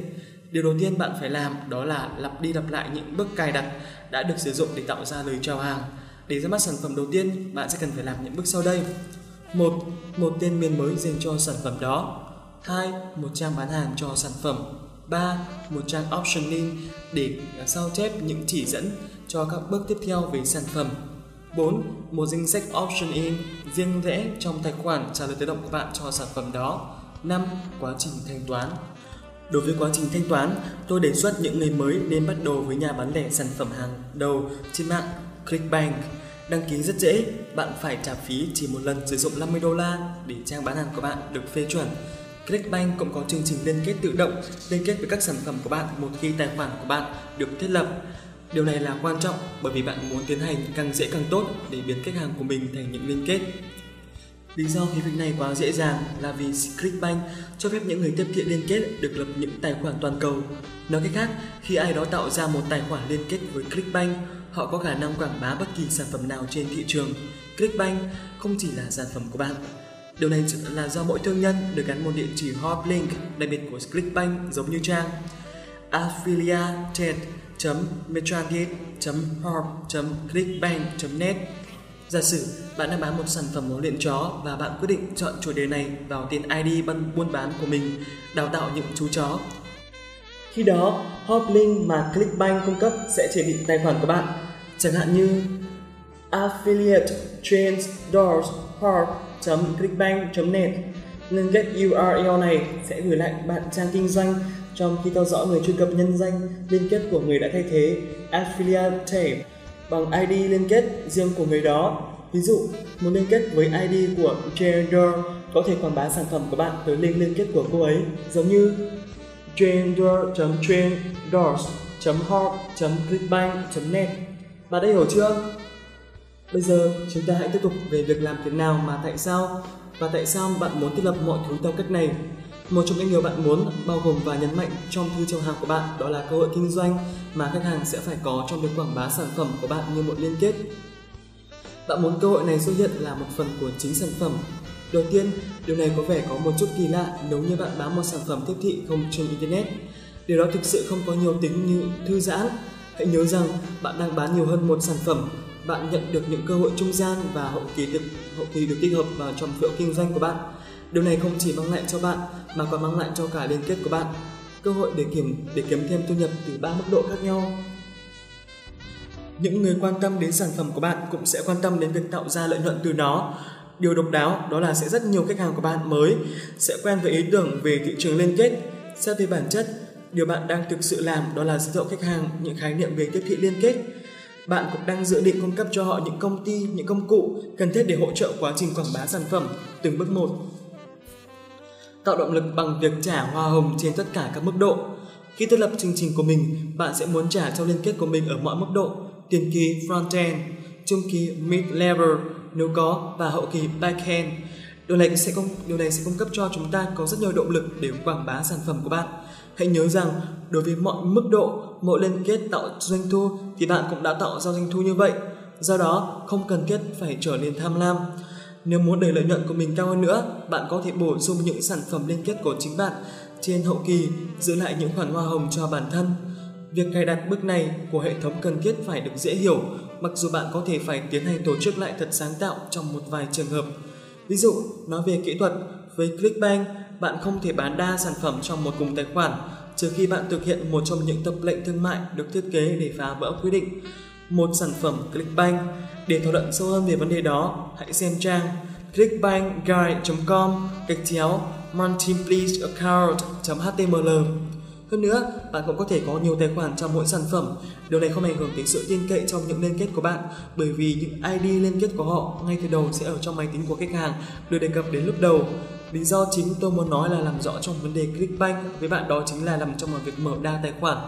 Điều đầu tiên bạn phải làm đó là lặp đi lặp lại những bước cài đặt đã được sử dụng để tạo ra lời chào hàng. Để ra mắt sản phẩm đầu tiên, bạn sẽ cần phải làm những bước sau đây. một Một tên miền mới dành cho sản phẩm đó. 2. Một trang bán hàng cho sản phẩm. 3. Một trang optioning để à, sao chép những chỉ dẫn cho các bước tiếp theo về sản phẩm. 4. Một danh sách option in riêng rẽ trong tài khoản trả lời tự động của bạn cho sản phẩm đó. 5. Quá trình thanh toán Đối với quá trình thanh toán, tôi đề xuất những người mới nên bắt đầu với nhà bán lẻ sản phẩm hàng đầu trên mạng Clickbank. Đăng ký rất dễ, bạn phải trả phí chỉ một lần sử dụng 50 đô la để trang bán hàng của bạn được phê chuẩn. Clickbank cũng có chương trình liên kết tự động liên kết với các sản phẩm của bạn một khi tài khoản của bạn được thiết lập. Điều này là quan trọng bởi vì bạn muốn tiến hành càng dễ càng tốt để biến khách hàng của mình thành những liên kết. Lý do khiến việc này quá dễ dàng là vì Clickbank cho phép những người tiếp thị liên kết được lập những tài khoản toàn cầu. Nói cách khác, khi ai đó tạo ra một tài khoản liên kết với Clickbank, họ có khả năng quảng bá bất kỳ sản phẩm nào trên thị trường. Clickbank không chỉ là sản phẩm của bạn. Điều này là do mỗi thương nhân được gắn một địa chỉ hot link đặc biệt của Clickbank giống như trang affiliated.metrandit.hop.clickbank.net Giả sử bạn đang bán một sản phẩm huấn luyện chó và bạn quyết định chọn chủ đề này vào tiền ID buôn bán của mình, đào tạo những chú chó. Khi đó, Hoplink mà Clickbank cung cấp sẽ chỉ định tài khoản của bạn, chẳng hạn như affiliate trains doors clickbank.net Liên kết URL này sẽ gửi lại bạn trang kinh doanh trong khi theo dõi người truy cập nhân danh liên kết của người đã thay thế affiliate bằng ID liên kết riêng của người đó. Ví dụ, muốn liên kết với ID của Gender có thể quảng bá sản phẩm của bạn tới link liên kết của cô ấy, giống như gender.trendors.hot.clickbank.net. Bạn đã hiểu chưa? Bây giờ chúng ta hãy tiếp tục về việc làm thế nào mà tại sao và tại sao bạn muốn thiết lập mọi thứ theo cách này. Một trong những điều bạn muốn bao gồm và nhấn mạnh trong thư chào hàng của bạn đó là cơ hội kinh doanh mà khách hàng sẽ phải có trong việc quảng bá sản phẩm của bạn như một liên kết. Bạn muốn cơ hội này xuất hiện là một phần của chính sản phẩm. Đầu tiên, điều này có vẻ có một chút kỳ lạ nếu như bạn bán một sản phẩm tiếp thị không trên Internet. Điều đó thực sự không có nhiều tính như thư giãn. Hãy nhớ rằng bạn đang bán nhiều hơn một sản phẩm bạn nhận được những cơ hội trung gian và hậu kỳ được hậu kỳ được tích hợp vào trong phiếu kinh doanh của bạn. Điều này không chỉ mang lại cho bạn mà còn mang lại cho cả liên kết của bạn cơ hội để kiếm để kiếm thêm thu nhập từ ba mức độ khác nhau. Những người quan tâm đến sản phẩm của bạn cũng sẽ quan tâm đến việc tạo ra lợi nhuận từ nó. Điều độc đáo đó là sẽ rất nhiều khách hàng của bạn mới sẽ quen với ý tưởng về thị trường liên kết. Xét về bản chất, điều bạn đang thực sự làm đó là giới thiệu khách hàng những khái niệm về tiếp thị liên kết bạn cũng đang dự định cung cấp cho họ những công ty, những công cụ cần thiết để hỗ trợ quá trình quảng bá sản phẩm từng bước một. Tạo động lực bằng việc trả hoa hồng trên tất cả các mức độ. Khi thiết lập chương trình của mình, bạn sẽ muốn trả cho liên kết của mình ở mọi mức độ, tiền kỳ front-end, trung kỳ mid-level nếu có và hậu kỳ back-end. Điều này sẽ cung điều này sẽ cung cấp cho chúng ta có rất nhiều động lực để quảng bá sản phẩm của bạn. Hãy nhớ rằng đối với mọi mức độ, mỗi liên kết tạo doanh thu thì bạn cũng đã tạo ra doanh thu như vậy. Do đó, không cần thiết phải trở nên tham lam. Nếu muốn đẩy lợi nhuận của mình cao hơn nữa, bạn có thể bổ sung những sản phẩm liên kết của chính bạn trên hậu kỳ, giữ lại những khoản hoa hồng cho bản thân. Việc cài đặt bước này của hệ thống cần thiết phải được dễ hiểu, mặc dù bạn có thể phải tiến hành tổ chức lại thật sáng tạo trong một vài trường hợp. Ví dụ, nói về kỹ thuật, với Clickbank, bạn không thể bán đa sản phẩm trong một cùng tài khoản trừ khi bạn thực hiện một trong những tập lệnh thương mại được thiết kế để phá vỡ quy định. Một sản phẩm Clickbank. Để thảo luận sâu hơn về vấn đề đó, hãy xem trang clickbankguide.com gạch chéo multipleaccount.html hơn nữa, bạn cũng có thể có nhiều tài khoản trong mỗi sản phẩm. Điều này không ảnh hưởng đến sự tin cậy trong những liên kết của bạn, bởi vì những ID liên kết của họ ngay từ đầu sẽ ở trong máy tính của khách hàng, được đề cập đến lúc đầu. Lý do chính tôi muốn nói là làm rõ trong vấn đề Clickbank với bạn đó chính là nằm trong một việc mở đa tài khoản.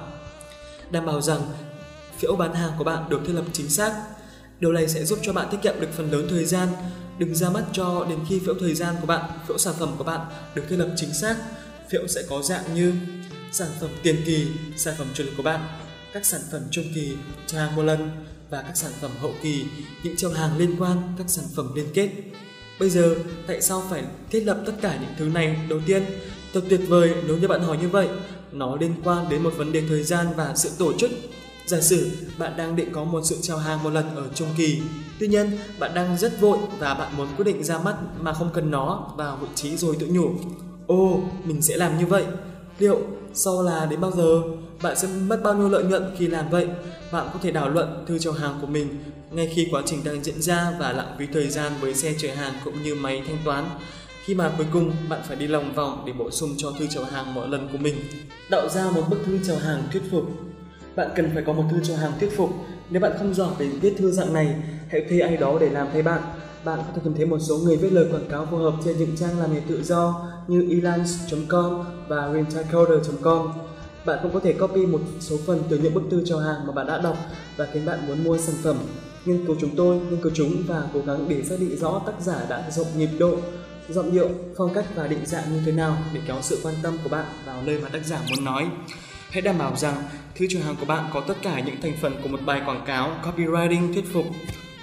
Đảm bảo rằng phiếu bán hàng của bạn được thiết lập chính xác. Điều này sẽ giúp cho bạn tiết kiệm được phần lớn thời gian. Đừng ra mắt cho đến khi phiếu thời gian của bạn, phiếu sản phẩm của bạn được thiết lập chính xác. Phiếu sẽ có dạng như sản phẩm tiền kỳ, sản phẩm chủ lực của bạn, các sản phẩm trung kỳ, cho hàng một lần và các sản phẩm hậu kỳ, những trong hàng liên quan, các sản phẩm liên kết. Bây giờ, tại sao phải thiết lập tất cả những thứ này? Đầu tiên, thật tuyệt vời nếu như bạn hỏi như vậy. Nó liên quan đến một vấn đề thời gian và sự tổ chức. Giả sử bạn đang định có một sự chào hàng một lần ở trung kỳ, tuy nhiên bạn đang rất vội và bạn muốn quyết định ra mắt mà không cần nó vào vị trí rồi tự nhủ. Ồ, mình sẽ làm như vậy. Liệu sau là đến bao giờ? Bạn sẽ mất bao nhiêu lợi nhuận khi làm vậy? Bạn có thể đảo luận thư chào hàng của mình ngay khi quá trình đang diễn ra và lãng phí thời gian với xe chở hàng cũng như máy thanh toán. Khi mà cuối cùng bạn phải đi lòng vòng để bổ sung cho thư chào hàng mỗi lần của mình. Tạo ra một bức thư chào hàng thuyết phục. Bạn cần phải có một thư chào hàng thuyết phục. Nếu bạn không giỏi về viết thư dạng này, hãy thuê ai đó để làm thay bạn. Bạn có thể tìm thấy một số người viết lời quảng cáo phù hợp trên những trang làm nghề tự do như elance.com và rentacoder.com. Bạn cũng có thể copy một số phần từ những bức thư chào hàng mà bạn đã đọc và khiến bạn muốn mua sản phẩm. Nghiên cứu chúng tôi, nghiên cứu chúng và cố gắng để xác định rõ tác giả đã sử dụng nhịp độ, giọng điệu, phong cách và định dạng như thế nào để kéo sự quan tâm của bạn vào nơi mà tác giả muốn nói. Hãy đảm bảo rằng thư chào hàng của bạn có tất cả những thành phần của một bài quảng cáo copywriting thuyết phục.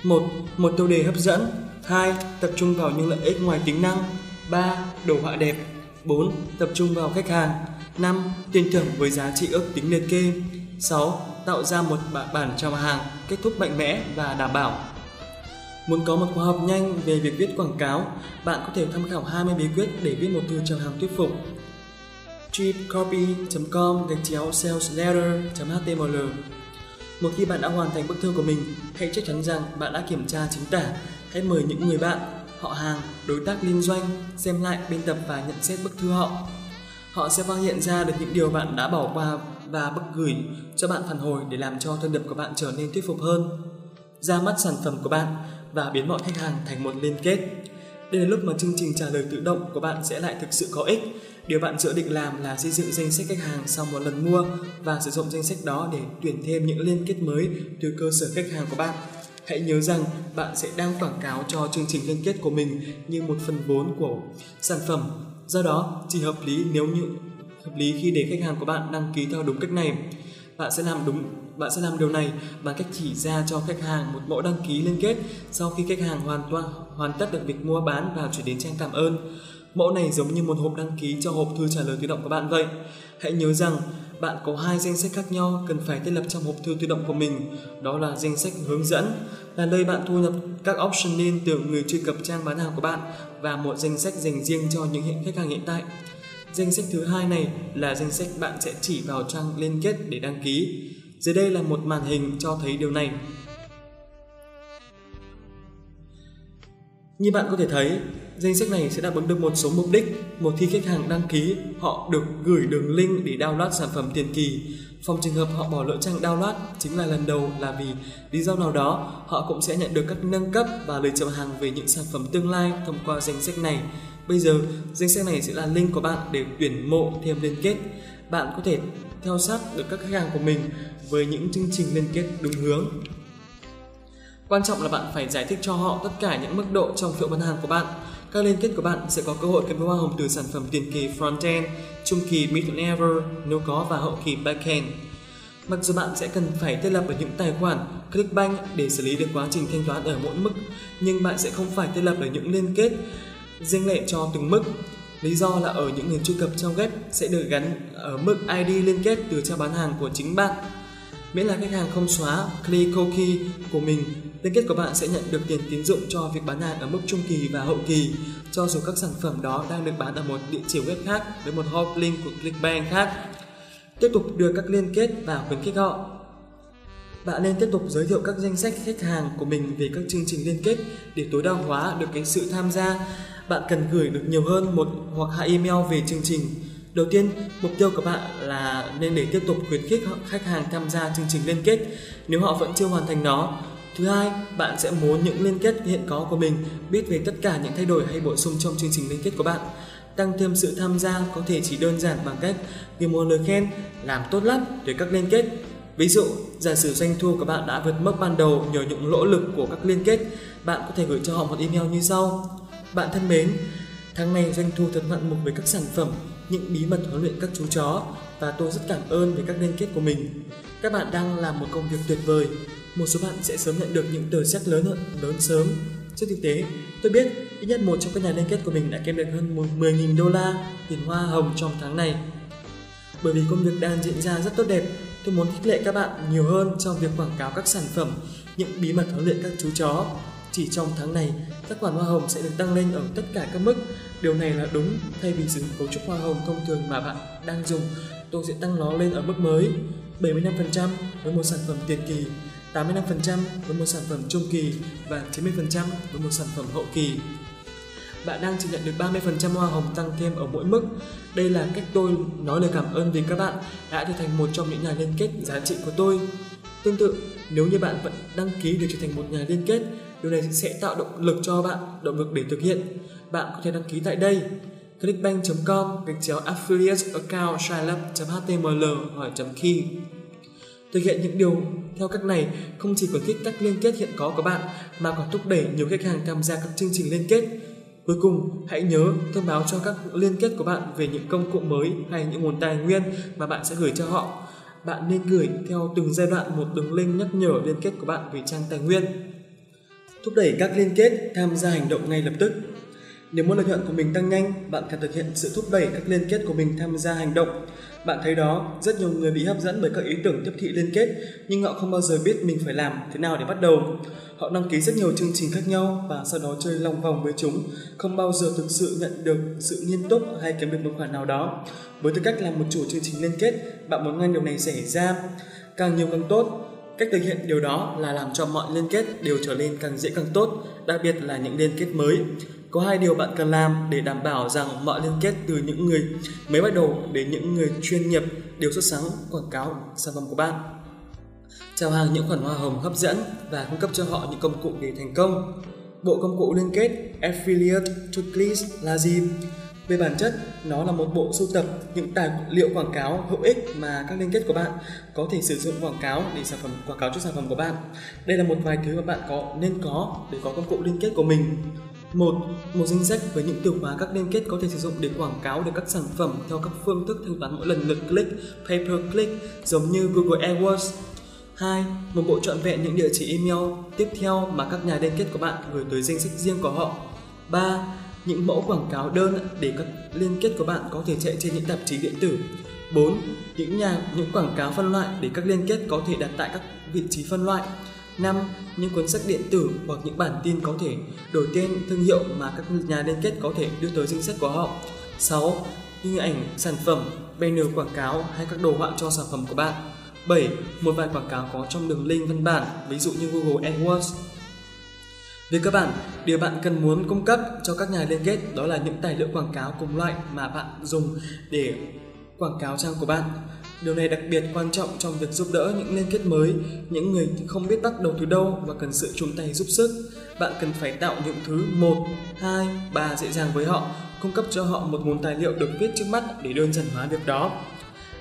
một Một tiêu đề hấp dẫn. 2. Tập trung vào những lợi ích ngoài tính năng. 3. Đồ họa đẹp. 4. Tập trung vào khách hàng. 5. Tiền thưởng với giá trị ước tính liệt kê. 6. Tạo ra một bản chào hàng kết thúc mạnh mẽ và đảm bảo. Muốn có một khóa học nhanh về việc viết quảng cáo, bạn có thể tham khảo 20 bí quyết để viết một thư chào hàng thuyết phục. cheapcopy.com gạch chéo salesletter.html Một khi bạn đã hoàn thành bức thư của mình, hãy chắc chắn rằng bạn đã kiểm tra chính tả. Hãy mời những người bạn, họ hàng, đối tác liên doanh xem lại biên tập và nhận xét bức thư họ. Họ sẽ phát hiện ra được những điều bạn đã bỏ qua và bức gửi cho bạn phản hồi để làm cho thông điệp của bạn trở nên thuyết phục hơn. Ra mắt sản phẩm của bạn và biến mọi khách hàng thành một liên kết. Đây là lúc mà chương trình trả lời tự động của bạn sẽ lại thực sự có ích. Điều bạn dự định làm là xây dựng danh sách khách hàng sau một lần mua và sử dụng danh sách đó để tuyển thêm những liên kết mới từ cơ sở khách hàng của bạn. Hãy nhớ rằng bạn sẽ đang quảng cáo cho chương trình liên kết của mình như một phần vốn của sản phẩm. Do đó, chỉ hợp lý nếu như hợp lý khi để khách hàng của bạn đăng ký theo đúng cách này. Bạn sẽ làm đúng bạn sẽ làm điều này bằng cách chỉ ra cho khách hàng một mẫu đăng ký liên kết sau khi khách hàng hoàn toàn hoàn tất được việc mua bán và chuyển đến trang cảm ơn. Mẫu này giống như một hộp đăng ký cho hộp thư trả lời tự động của bạn vậy. Hãy nhớ rằng bạn có hai danh sách khác nhau cần phải thiết lập trong hộp thư tự động của mình. Đó là danh sách hướng dẫn, là nơi bạn thu nhập các option liên từ người truy cập trang bán hàng của bạn và một danh sách dành riêng cho những hiện khách hàng hiện tại. Danh sách thứ hai này là danh sách bạn sẽ chỉ vào trang liên kết để đăng ký. Dưới đây là một màn hình cho thấy điều này. Như bạn có thể thấy, danh sách này sẽ đáp ứng được một số mục đích. Một khi khách hàng đăng ký, họ được gửi đường link để download sản phẩm tiền kỳ. Phòng trường hợp họ bỏ lỡ trang download chính là lần đầu là vì lý do nào đó họ cũng sẽ nhận được các nâng cấp và lời chào hàng về những sản phẩm tương lai thông qua danh sách này. Bây giờ, danh sách này sẽ là link của bạn để tuyển mộ thêm liên kết. Bạn có thể theo sát được các khách hàng của mình với những chương trình liên kết đúng hướng. Quan trọng là bạn phải giải thích cho họ tất cả những mức độ trong phiếu bán hàng của bạn. Các liên kết của bạn sẽ có cơ hội kiếm hoa hồng từ sản phẩm tiền kỳ front-end, trung kỳ mid-level nếu có và hậu kỳ back-end. Mặc dù bạn sẽ cần phải thiết lập ở những tài khoản Clickbank để xử lý được quá trình thanh toán ở mỗi mức, nhưng bạn sẽ không phải thiết lập ở những liên kết riêng lệ cho từng mức. Lý do là ở những người truy cập trong web sẽ được gắn ở mức ID liên kết từ trang bán hàng của chính bạn. Miễn là khách hàng không xóa click cookie của mình, liên kết của bạn sẽ nhận được tiền tín dụng cho việc bán hàng ở mức trung kỳ và hậu kỳ, cho dù các sản phẩm đó đang được bán ở một địa chỉ web khác với một hot link của Clickbank khác. Tiếp tục đưa các liên kết và khuyến khích họ. Bạn nên tiếp tục giới thiệu các danh sách khách hàng của mình về các chương trình liên kết để tối đa hóa được cái sự tham gia bạn cần gửi được nhiều hơn một hoặc hai email về chương trình. Đầu tiên, mục tiêu của bạn là nên để tiếp tục khuyến khích khách hàng tham gia chương trình liên kết nếu họ vẫn chưa hoàn thành nó. Thứ hai, bạn sẽ muốn những liên kết hiện có của mình biết về tất cả những thay đổi hay bổ sung trong chương trình liên kết của bạn. Tăng thêm sự tham gia có thể chỉ đơn giản bằng cách ghi một lời khen, làm tốt lắm để các liên kết. Ví dụ, giả sử doanh thu của bạn đã vượt mức ban đầu nhờ những nỗ lực của các liên kết, bạn có thể gửi cho họ một email như sau. Bạn thân mến, tháng này doanh thu thật mặn mục với các sản phẩm, những bí mật huấn luyện các chú chó và tôi rất cảm ơn về các liên kết của mình. các bạn đang làm một công việc tuyệt vời. Một số bạn sẽ sớm nhận được những tờ séc lớn hơn, lớn sớm. Trên thực tế, tôi biết ít nhất một trong các nhà liên kết của mình đã kiếm được hơn 10.000 đô la tiền hoa hồng trong tháng này. Bởi vì công việc đang diễn ra rất tốt đẹp, tôi muốn khích lệ các bạn nhiều hơn trong việc quảng cáo các sản phẩm, những bí mật huấn luyện các chú chó. Chỉ trong tháng này, các khoản hoa hồng sẽ được tăng lên ở tất cả các mức. Điều này là đúng, thay vì sử dụng cấu trúc hoa hồng thông thường mà bạn đang dùng, tôi sẽ tăng nó lên ở mức mới 75% với một sản phẩm tiền kỳ, 85% với một sản phẩm trung kỳ và 90% với một sản phẩm hậu kỳ. Bạn đang chỉ nhận được 30% hoa hồng tăng thêm ở mỗi mức. Đây là cách tôi nói lời cảm ơn vì các bạn đã trở thành một trong những nhà liên kết giá trị của tôi. Tương tự, nếu như bạn vẫn đăng ký để trở thành một nhà liên kết, điều này sẽ tạo động lực cho bạn, động lực để thực hiện. Bạn có thể đăng ký tại đây clickbank.com gạch chéo affiliate account shylab.html hỏi chấm key Thực hiện những điều theo cách này không chỉ khuyến khích các liên kết hiện có của bạn mà còn thúc đẩy nhiều khách hàng tham gia các chương trình liên kết. Cuối cùng, hãy nhớ thông báo cho các liên kết của bạn về những công cụ mới hay những nguồn tài nguyên mà bạn sẽ gửi cho họ. Bạn nên gửi theo từng giai đoạn một đường link nhắc nhở liên kết của bạn về trang tài nguyên. Thúc đẩy các liên kết tham gia hành động ngay lập tức. Nếu muốn lợi nhuận của mình tăng nhanh, bạn cần thực hiện sự thúc đẩy các liên kết của mình tham gia hành động. Bạn thấy đó, rất nhiều người bị hấp dẫn bởi các ý tưởng tiếp thị liên kết, nhưng họ không bao giờ biết mình phải làm thế nào để bắt đầu. Họ đăng ký rất nhiều chương trình khác nhau và sau đó chơi lòng vòng với chúng, không bao giờ thực sự nhận được sự nghiêm túc hay kiếm được một khoản nào đó. Với tư cách là một chủ chương trình liên kết, bạn muốn ngăn điều này xảy ra. Càng nhiều càng tốt, Cách thực hiện điều đó là làm cho mọi liên kết đều trở nên càng dễ càng tốt, đặc biệt là những liên kết mới. Có hai điều bạn cần làm để đảm bảo rằng mọi liên kết từ những người mới bắt đầu đến những người chuyên nghiệp đều xuất sáng quảng cáo sản phẩm của bạn. Chào hàng những khoản hoa hồng hấp dẫn và cung cấp cho họ những công cụ để thành công. Bộ công cụ liên kết Affiliate Checklist là gì? Về bản chất, nó là một bộ sưu tập những tài liệu quảng cáo hữu ích mà các liên kết của bạn có thể sử dụng quảng cáo để sản phẩm quảng cáo cho sản phẩm của bạn. Đây là một vài thứ mà bạn có nên có để có công cụ liên kết của mình. Một, một danh sách với những từ khóa các liên kết có thể sử dụng để quảng cáo được các sản phẩm theo các phương thức thanh toán mỗi lần lượt click, pay per click giống như Google AdWords. 2. Một bộ trọn vẹn những địa chỉ email tiếp theo mà các nhà liên kết của bạn gửi tới danh sách riêng của họ. 3 những mẫu quảng cáo đơn để các liên kết của bạn có thể chạy trên những tạp chí điện tử. 4. Những nhà những quảng cáo phân loại để các liên kết có thể đặt tại các vị trí phân loại. 5. Những cuốn sách điện tử hoặc những bản tin có thể đổi tên thương hiệu mà các nhà liên kết có thể đưa tới danh sách của họ. 6. Những ảnh sản phẩm, banner quảng cáo hay các đồ họa cho sản phẩm của bạn. 7. Một vài quảng cáo có trong đường link văn bản, ví dụ như Google AdWords. Về cơ bản, điều bạn cần muốn cung cấp cho các nhà liên kết đó là những tài liệu quảng cáo cùng loại mà bạn dùng để quảng cáo trang của bạn. Điều này đặc biệt quan trọng trong việc giúp đỡ những liên kết mới, những người không biết bắt đầu từ đâu và cần sự chung tay giúp sức. Bạn cần phải tạo những thứ 1, 2, 3 dễ dàng với họ, cung cấp cho họ một nguồn tài liệu được viết trước mắt để đơn giản hóa việc đó.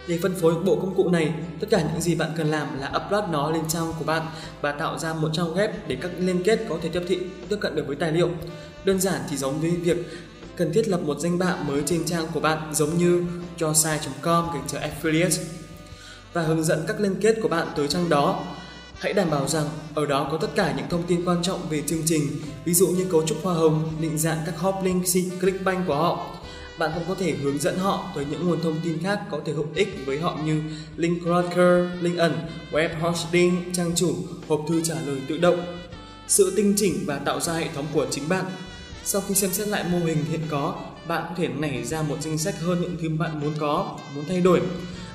Để phân phối bộ công cụ này, tất cả những gì bạn cần làm là upload nó lên trang của bạn và tạo ra một trang web để các liên kết có thể tiếp thị tiếp cận được với tài liệu. Đơn giản thì giống với việc cần thiết lập một danh bạ mới trên trang của bạn giống như cho site.com gạch chéo affiliate và hướng dẫn các liên kết của bạn tới trang đó. Hãy đảm bảo rằng ở đó có tất cả những thông tin quan trọng về chương trình, ví dụ như cấu trúc hoa hồng, định dạng các hop link, clickbank của họ, bạn cũng có thể hướng dẫn họ tới những nguồn thông tin khác có thể hữu ích với họ như link cracker, link ẩn, web hosting, trang chủ, hộp thư trả lời tự động. Sự tinh chỉnh và tạo ra hệ thống của chính bạn. Sau khi xem xét lại mô hình hiện có, bạn có thể nảy ra một danh sách hơn những thứ bạn muốn có, muốn thay đổi.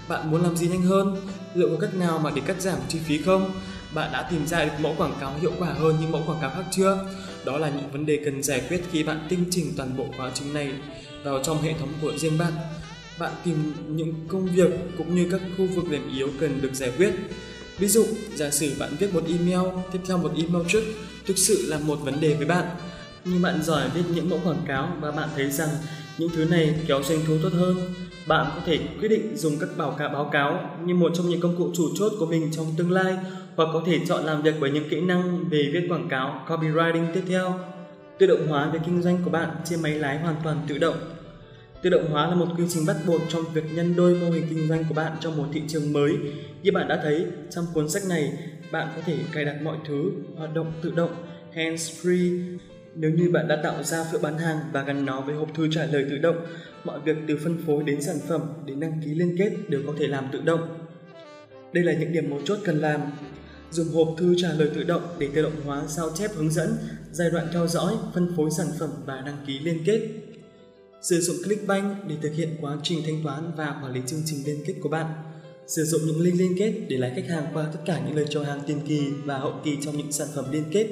Bạn muốn làm gì nhanh hơn? Liệu có cách nào mà để cắt giảm chi phí không? Bạn đã tìm ra được mẫu quảng cáo hiệu quả hơn những mẫu quảng cáo khác chưa? Đó là những vấn đề cần giải quyết khi bạn tinh chỉnh toàn bộ quá trình này vào trong hệ thống của riêng bạn. Bạn tìm những công việc cũng như các khu vực điểm yếu cần được giải quyết. Ví dụ, giả sử bạn viết một email, tiếp theo một email trước, thực sự là một vấn đề với bạn. Nhưng bạn giỏi viết những mẫu quảng cáo và bạn thấy rằng những thứ này kéo doanh thu tốt hơn. Bạn có thể quyết định dùng các báo cáo báo cáo như một trong những công cụ chủ chốt của mình trong tương lai hoặc có thể chọn làm việc với những kỹ năng về viết quảng cáo copywriting tiếp theo tự động hóa về kinh doanh của bạn trên máy lái hoàn toàn tự động Tự động hóa là một quy trình bắt buộc trong việc nhân đôi mô hình kinh doanh của bạn trong một thị trường mới. Như bạn đã thấy, trong cuốn sách này, bạn có thể cài đặt mọi thứ, hoạt động tự động, hands-free. Nếu như bạn đã tạo ra phiếu bán hàng và gắn nó với hộp thư trả lời tự động, mọi việc từ phân phối đến sản phẩm đến đăng ký liên kết đều có thể làm tự động. Đây là những điểm mấu chốt cần làm. Dùng hộp thư trả lời tự động để tự động hóa sao chép hướng dẫn, giai đoạn theo dõi, phân phối sản phẩm và đăng ký liên kết. Sử dụng Clickbank để thực hiện quá trình thanh toán và quản lý chương trình liên kết của bạn. Sử dụng những link liên kết để lái khách hàng qua tất cả những lời chào hàng tiền kỳ và hậu kỳ trong những sản phẩm liên kết.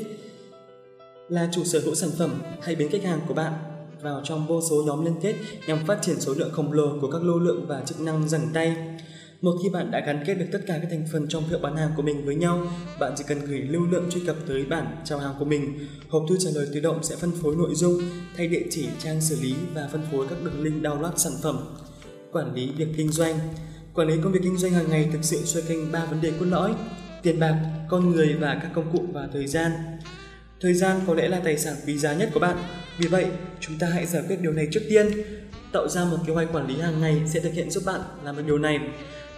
Là chủ sở hữu sản phẩm, hãy biến khách hàng của bạn vào trong vô số nhóm liên kết nhằm phát triển số lượng khổng lồ của các lưu lượng và chức năng dần tay. Một khi bạn đã gắn kết được tất cả các thành phần trong hiệu bán hàng của mình với nhau, bạn chỉ cần gửi lưu lượng truy cập tới bản chào hàng của mình. Hộp thư trả lời tự động sẽ phân phối nội dung, thay địa chỉ trang xử lý và phân phối các đường link download sản phẩm. Quản lý việc kinh doanh Quản lý công việc kinh doanh hàng ngày thực sự xoay quanh ba vấn đề cốt lõi: tiền bạc, con người và các công cụ và thời gian. Thời gian có lẽ là tài sản quý giá nhất của bạn. Vì vậy, chúng ta hãy giải quyết điều này trước tiên. Tạo ra một kế hoạch quản lý hàng ngày sẽ thực hiện giúp bạn làm được điều này.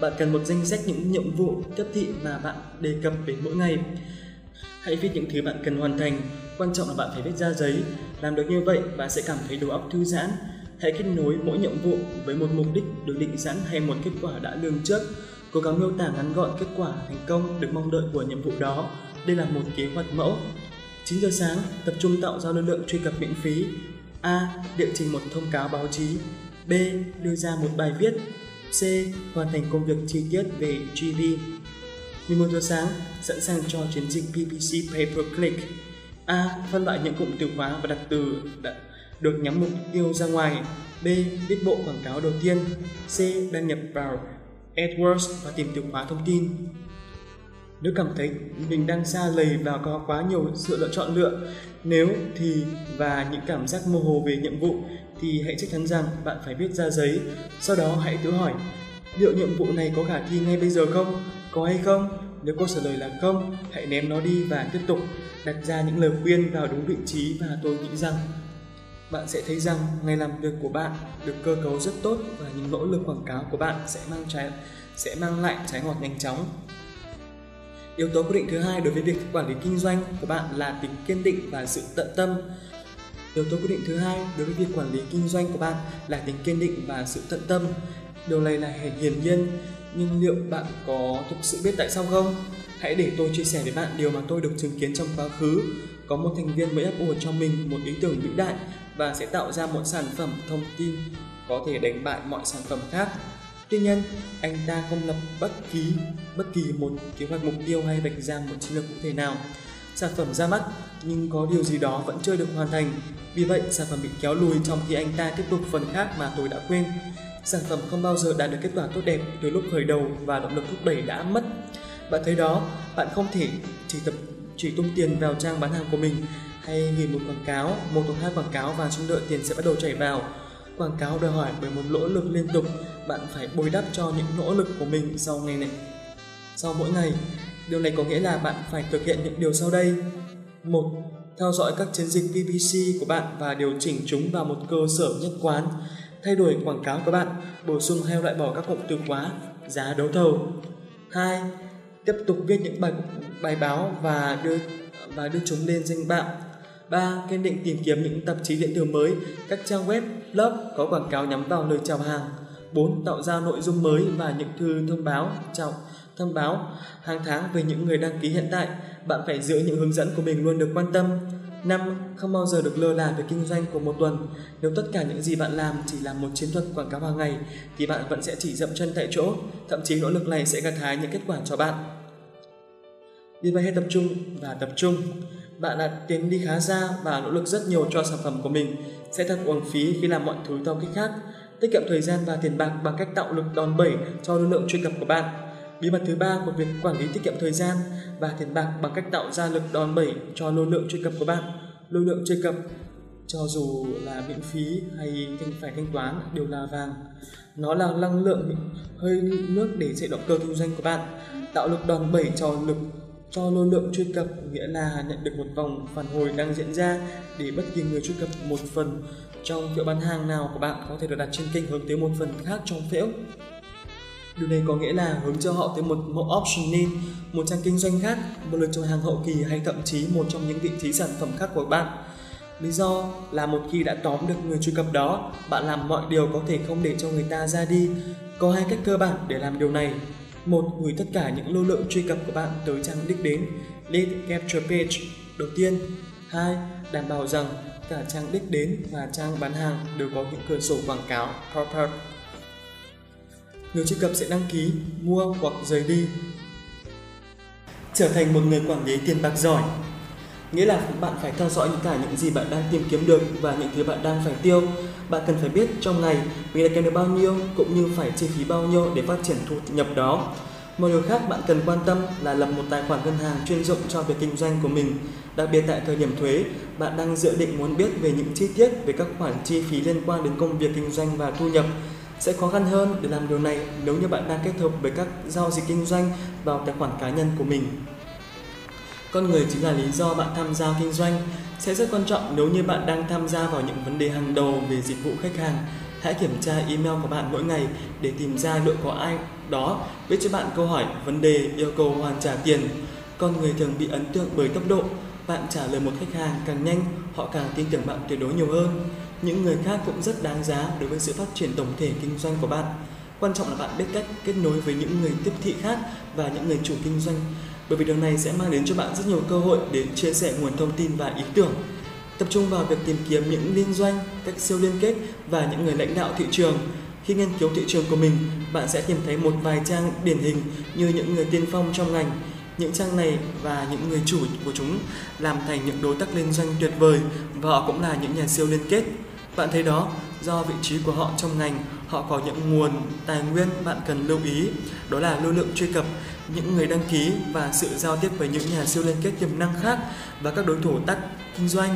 Bạn cần một danh sách những nhiệm vụ tiếp thị mà bạn đề cập đến mỗi ngày. Hãy viết những thứ bạn cần hoàn thành, quan trọng là bạn phải viết ra giấy. Làm được như vậy, bạn sẽ cảm thấy đầu óc thư giãn. Hãy kết nối mỗi nhiệm vụ với một mục đích được định sẵn hay một kết quả đã lường trước. Cố gắng miêu tả ngắn gọn kết quả thành công được mong đợi của nhiệm vụ đó. Đây là một kế hoạch mẫu. 9 giờ sáng, tập trung tạo ra lưu lượng truy cập miễn phí. A. Địa trình một thông cáo báo chí. B. Đưa ra một bài viết. C. Hoàn thành công việc chi tiết về GV. 11 giờ sáng, sẵn sàng cho chiến dịch PPC Pay Per Click. A. Phân loại những cụm từ khóa và đặc từ đã được nhắm mục tiêu ra ngoài. B. Viết bộ quảng cáo đầu tiên. C. Đăng nhập vào AdWords và tìm từ khóa thông tin. Nếu cảm thấy mình đang xa lầy và có quá nhiều sự lựa chọn lựa, nếu thì và những cảm giác mơ hồ về nhiệm vụ thì hãy chắc chắn rằng bạn phải viết ra giấy. Sau đó hãy tự hỏi, liệu nhiệm vụ này có khả thi ngay bây giờ không? Có hay không? Nếu câu trả lời là không, hãy ném nó đi và tiếp tục đặt ra những lời khuyên vào đúng vị trí và tôi nghĩ rằng bạn sẽ thấy rằng ngày làm việc của bạn được cơ cấu rất tốt và những nỗ lực quảng cáo của bạn sẽ mang trái sẽ mang lại trái ngọt nhanh chóng. Yếu tố quyết định thứ hai đối với việc quản lý kinh doanh của bạn là tính kiên định và sự tận tâm. Yếu tố quyết định thứ hai đối với việc quản lý kinh doanh của bạn là tính kiên định và sự tận tâm. Điều này là hiển nhiên, nhưng liệu bạn có thực sự biết tại sao không? Hãy để tôi chia sẻ với bạn điều mà tôi được chứng kiến trong quá khứ. Có một thành viên mới ấp ủ cho mình một ý tưởng vĩ đại và sẽ tạo ra một sản phẩm thông tin có thể đánh bại mọi sản phẩm khác. Tuy nhiên, anh ta không lập bất kỳ bất kỳ một kế hoạch mục tiêu hay vạch ra một chiến lược cụ thể nào. Sản phẩm ra mắt nhưng có điều gì đó vẫn chưa được hoàn thành. Vì vậy, sản phẩm bị kéo lùi trong khi anh ta tiếp tục phần khác mà tôi đã quên. Sản phẩm không bao giờ đạt được kết quả tốt đẹp từ lúc khởi đầu và động lực thúc đẩy đã mất. Bạn thấy đó, bạn không thể chỉ tập chỉ tung tiền vào trang bán hàng của mình hay nhìn một quảng cáo, một hoặc hai quảng cáo và trông đợi tiền sẽ bắt đầu chảy vào. Quảng cáo đòi hỏi bởi một nỗ lực liên tục, bạn phải bồi đắp cho những nỗ lực của mình sau ngày này. Sau mỗi ngày, điều này có nghĩa là bạn phải thực hiện những điều sau đây. một Theo dõi các chiến dịch PPC của bạn và điều chỉnh chúng vào một cơ sở nhất quán. Thay đổi quảng cáo của bạn, bổ sung hay loại bỏ các cụm từ khóa, giá đấu thầu. 2. Tiếp tục viết những bài bài báo và đưa và đưa chúng lên danh bạ 3. Kiên định tìm kiếm những tạp chí điện tử mới, các trang web, blog có quảng cáo nhắm vào lời chào hàng. 4. Tạo ra nội dung mới và những thư thông báo chào thông báo hàng tháng về những người đăng ký hiện tại. Bạn phải giữ những hướng dẫn của mình luôn được quan tâm. 5. Không bao giờ được lơ là về kinh doanh của một tuần. Nếu tất cả những gì bạn làm chỉ là một chiến thuật quảng cáo hàng ngày, thì bạn vẫn sẽ chỉ dậm chân tại chỗ. Thậm chí nỗ lực này sẽ gặt hái những kết quả cho bạn. Đi vậy hay tập trung và tập trung. Bạn đã tiến đi khá xa và nỗ lực rất nhiều cho sản phẩm của mình. Sẽ thật uổng phí khi làm mọi thứ theo cách khác. Tiết kiệm thời gian và tiền bạc bằng cách tạo lực đòn bẩy cho lưu lượng truy cập của bạn. Bí mật thứ ba của việc quản lý tiết kiệm thời gian và tiền bạc bằng cách tạo ra lực đòn bẩy cho lưu lượng truy cập của bạn. Lưu lượng truy cập cho dù là miễn phí hay thanh phải thanh toán đều là vàng. Nó là năng lượng hơi nước để chạy động cơ kinh doanh của bạn, tạo lực đòn bẩy cho lực cho lưu lượng truy cập nghĩa là nhận được một vòng phản hồi đang diễn ra để bất kỳ người truy cập một phần trong phiếu bán hàng nào của bạn có thể được đặt trên kênh hướng tới một phần khác trong phễu. Điều này có nghĩa là hướng cho họ tới một mẫu option name, một trang kinh doanh khác, một lượt chọn hàng hậu kỳ hay thậm chí một trong những vị trí sản phẩm khác của bạn. Lý do là một khi đã tóm được người truy cập đó, bạn làm mọi điều có thể không để cho người ta ra đi. Có hai cách cơ bản để làm điều này. Một, gửi tất cả những lưu lượng truy cập của bạn tới trang đích đến Lead Capture Page đầu tiên. Hai, đảm bảo rằng cả trang đích đến và trang bán hàng đều có những cửa sổ quảng cáo pop-up. Người truy cập sẽ đăng ký, mua hoặc rời đi. Trở thành một người quản lý tiền bạc giỏi Nghĩa là bạn phải theo dõi những cả những gì bạn đang tìm kiếm được và những thứ bạn đang phải tiêu. Bạn cần phải biết trong ngày mình đã kiếm được bao nhiêu cũng như phải chi phí bao nhiêu để phát triển thu nhập đó. Một điều khác bạn cần quan tâm là lập một tài khoản ngân hàng chuyên dụng cho việc kinh doanh của mình. Đặc biệt tại thời điểm thuế, bạn đang dự định muốn biết về những chi tiết về các khoản chi phí liên quan đến công việc kinh doanh và thu nhập. Sẽ khó khăn hơn để làm điều này nếu như bạn đang kết hợp với các giao dịch kinh doanh vào tài khoản cá nhân của mình. Con người chính là lý do bạn tham gia kinh doanh. Sẽ rất quan trọng nếu như bạn đang tham gia vào những vấn đề hàng đầu về dịch vụ khách hàng. Hãy kiểm tra email của bạn mỗi ngày để tìm ra liệu có ai đó viết cho bạn câu hỏi, vấn đề, yêu cầu hoàn trả tiền. Con người thường bị ấn tượng bởi tốc độ. Bạn trả lời một khách hàng càng nhanh, họ càng tin tưởng bạn tuyệt đối nhiều hơn. Những người khác cũng rất đáng giá đối với sự phát triển tổng thể kinh doanh của bạn. Quan trọng là bạn biết cách kết nối với những người tiếp thị khác và những người chủ kinh doanh bởi vì điều này sẽ mang đến cho bạn rất nhiều cơ hội để chia sẻ nguồn thông tin và ý tưởng. Tập trung vào việc tìm kiếm những liên doanh, cách siêu liên kết và những người lãnh đạo thị trường. Khi nghiên cứu thị trường của mình, bạn sẽ tìm thấy một vài trang điển hình như những người tiên phong trong ngành. Những trang này và những người chủ của chúng làm thành những đối tác liên doanh tuyệt vời và họ cũng là những nhà siêu liên kết. Bạn thấy đó, do vị trí của họ trong ngành, họ có những nguồn tài nguyên bạn cần lưu ý, đó là lưu lượng truy cập, những người đăng ký và sự giao tiếp với những nhà siêu liên kết tiềm năng khác và các đối thủ tác kinh doanh.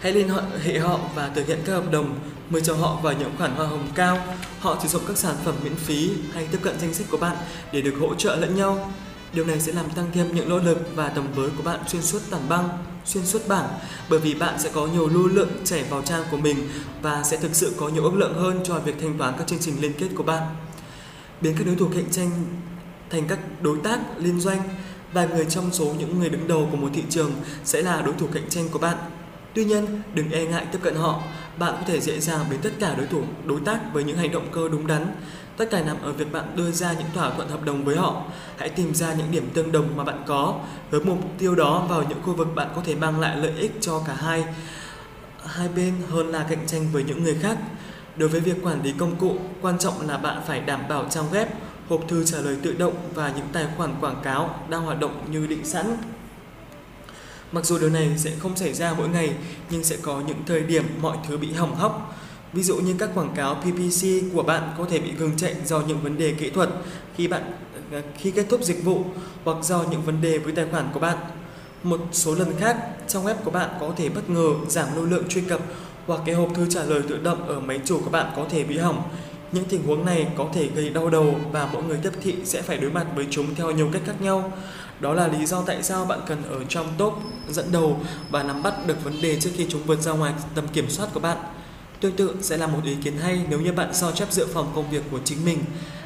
Hãy liên hệ họ và thực hiện các hợp đồng, mời chào họ vào những khoản hoa hồng cao. Họ sử dụng các sản phẩm miễn phí hay tiếp cận danh sách của bạn để được hỗ trợ lẫn nhau. Điều này sẽ làm tăng thêm những nỗ lực và tầm với của bạn xuyên suốt tảng băng, xuyên suốt bảng bởi vì bạn sẽ có nhiều lưu lượng chảy vào trang của mình và sẽ thực sự có nhiều ước lượng hơn cho việc thanh toán các chương trình liên kết của bạn. Biến các đối thủ cạnh tranh thành các đối tác liên doanh và người trong số những người đứng đầu của một thị trường sẽ là đối thủ cạnh tranh của bạn. Tuy nhiên, đừng e ngại tiếp cận họ, bạn có thể dễ dàng biến tất cả đối thủ đối tác với những hành động cơ đúng đắn. Tất cả nằm ở việc bạn đưa ra những thỏa thuận hợp đồng với họ. Hãy tìm ra những điểm tương đồng mà bạn có, hướng mục tiêu đó vào những khu vực bạn có thể mang lại lợi ích cho cả hai hai bên hơn là cạnh tranh với những người khác. Đối với việc quản lý công cụ, quan trọng là bạn phải đảm bảo trang web hộp thư trả lời tự động và những tài khoản quảng cáo đang hoạt động như định sẵn. Mặc dù điều này sẽ không xảy ra mỗi ngày, nhưng sẽ có những thời điểm mọi thứ bị hỏng hóc. Ví dụ như các quảng cáo PPC của bạn có thể bị ngừng chạy do những vấn đề kỹ thuật khi bạn à, khi kết thúc dịch vụ hoặc do những vấn đề với tài khoản của bạn. Một số lần khác, trong web của bạn có thể bất ngờ giảm lưu lượng truy cập hoặc cái hộp thư trả lời tự động ở máy chủ của bạn có thể bị hỏng những tình huống này có thể gây đau đầu và mỗi người tiếp thị sẽ phải đối mặt với chúng theo nhiều cách khác nhau. Đó là lý do tại sao bạn cần ở trong top dẫn đầu và nắm bắt được vấn đề trước khi chúng vượt ra ngoài tầm kiểm soát của bạn. Tương tự sẽ là một ý kiến hay nếu như bạn sao chép dự phòng công việc của chính mình,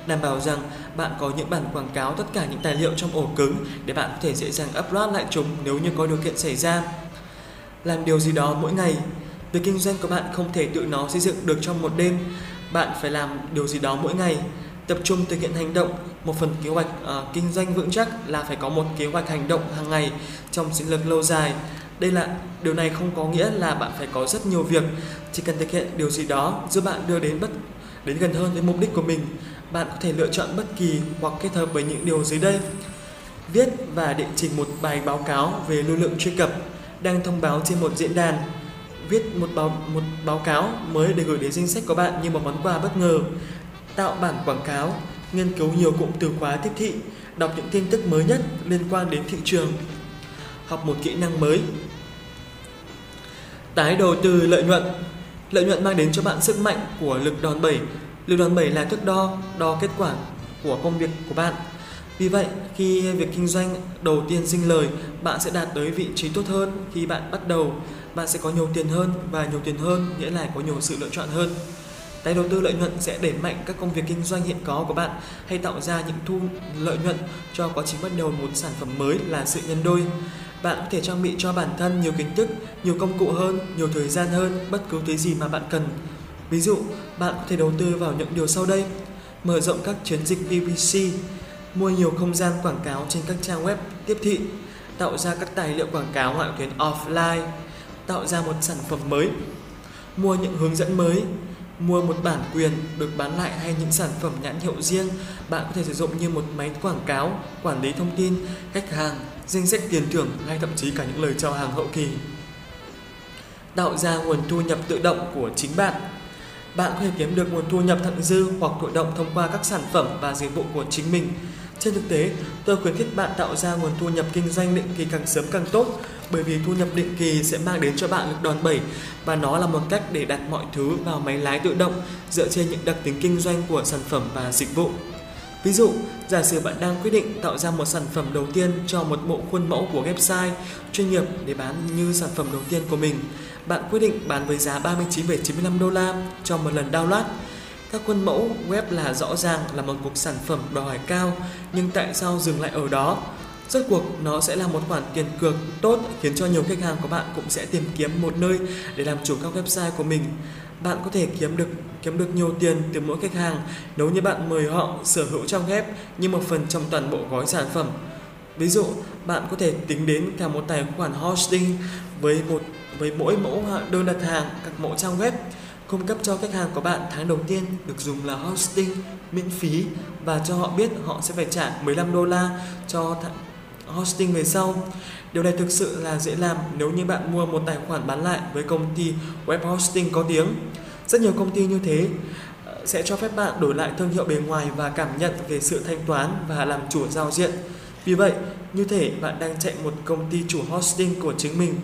đảm bảo rằng bạn có những bản quảng cáo tất cả những tài liệu trong ổ cứng để bạn có thể dễ dàng upload lại chúng nếu như có điều kiện xảy ra. Làm điều gì đó mỗi ngày, việc kinh doanh của bạn không thể tự nó xây dựng được trong một đêm bạn phải làm điều gì đó mỗi ngày tập trung thực hiện hành động một phần kế hoạch uh, kinh doanh vững chắc là phải có một kế hoạch hành động hàng ngày trong chiến lược lâu dài. Đây là điều này không có nghĩa là bạn phải có rất nhiều việc chỉ cần thực hiện điều gì đó giúp bạn đưa đến bất đến gần hơn với mục đích của mình bạn có thể lựa chọn bất kỳ hoặc kết hợp với những điều dưới đây. Viết và định trình một bài báo cáo về lưu lượng truy cập đang thông báo trên một diễn đàn. Viết một báo một báo cáo mới để gửi đến danh sách của bạn như một món quà bất ngờ, tạo bản quảng cáo, nghiên cứu nhiều cụm từ khóa tiếp thị, đọc những tin tức mới nhất liên quan đến thị trường, học một kỹ năng mới. Tái đầu tư lợi nhuận Lợi nhuận mang đến cho bạn sức mạnh của lực đòn bẩy. Lực đòn bẩy là thước đo, đo kết quả của công việc của bạn. Vì vậy, khi việc kinh doanh đầu tiên sinh lời, bạn sẽ đạt tới vị trí tốt hơn. Khi bạn bắt đầu, bạn sẽ có nhiều tiền hơn và nhiều tiền hơn nghĩa là có nhiều sự lựa chọn hơn. Tái đầu tư lợi nhuận sẽ đẩy mạnh các công việc kinh doanh hiện có của bạn hay tạo ra những thu lợi nhuận cho quá trình bắt đầu một sản phẩm mới là sự nhân đôi. Bạn có thể trang bị cho bản thân nhiều kiến thức, nhiều công cụ hơn, nhiều thời gian hơn bất cứ thứ gì mà bạn cần. Ví dụ, bạn có thể đầu tư vào những điều sau đây. Mở rộng các chiến dịch PPC, mua nhiều không gian quảng cáo trên các trang web tiếp thị, tạo ra các tài liệu quảng cáo ngoại tuyến offline, tạo ra một sản phẩm mới, mua những hướng dẫn mới, mua một bản quyền, được bán lại hay những sản phẩm nhãn hiệu riêng, bạn có thể sử dụng như một máy quảng cáo, quản lý thông tin, khách hàng, danh sách tiền thưởng hay thậm chí cả những lời chào hàng hậu kỳ. Tạo ra nguồn thu nhập tự động của chính bạn. Bạn có thể kiếm được nguồn thu nhập thặng dư hoặc thụ động thông qua các sản phẩm và dịch vụ của chính mình trên thực tế, tôi khuyến khích bạn tạo ra nguồn thu nhập kinh doanh định kỳ càng sớm càng tốt bởi vì thu nhập định kỳ sẽ mang đến cho bạn lực đòn bẩy và nó là một cách để đặt mọi thứ vào máy lái tự động dựa trên những đặc tính kinh doanh của sản phẩm và dịch vụ. Ví dụ, giả sử bạn đang quyết định tạo ra một sản phẩm đầu tiên cho một bộ khuôn mẫu của website chuyên nghiệp để bán như sản phẩm đầu tiên của mình. Bạn quyết định bán với giá 39,95 đô la cho một lần download các khuôn mẫu web là rõ ràng là một cuộc sản phẩm đòi hỏi cao, nhưng tại sao dừng lại ở đó? Rốt cuộc nó sẽ là một khoản tiền cược tốt khiến cho nhiều khách hàng của bạn cũng sẽ tìm kiếm một nơi để làm chủ các website của mình. Bạn có thể kiếm được kiếm được nhiều tiền từ mỗi khách hàng nếu như bạn mời họ sở hữu trang web như một phần trong toàn bộ gói sản phẩm. Ví dụ, bạn có thể tính đến cả một tài khoản hosting với một với mỗi mẫu đơn đặt hàng các mẫu trang web cung cấp cho khách hàng của bạn tháng đầu tiên được dùng là hosting miễn phí và cho họ biết họ sẽ phải trả 15 đô la cho hosting về sau. Điều này thực sự là dễ làm nếu như bạn mua một tài khoản bán lại với công ty web hosting có tiếng. Rất nhiều công ty như thế ờ, sẽ cho phép bạn đổi lại thương hiệu bề ngoài và cảm nhận về sự thanh toán và làm chủ giao diện. Vì vậy, như thể bạn đang chạy một công ty chủ hosting của chính mình.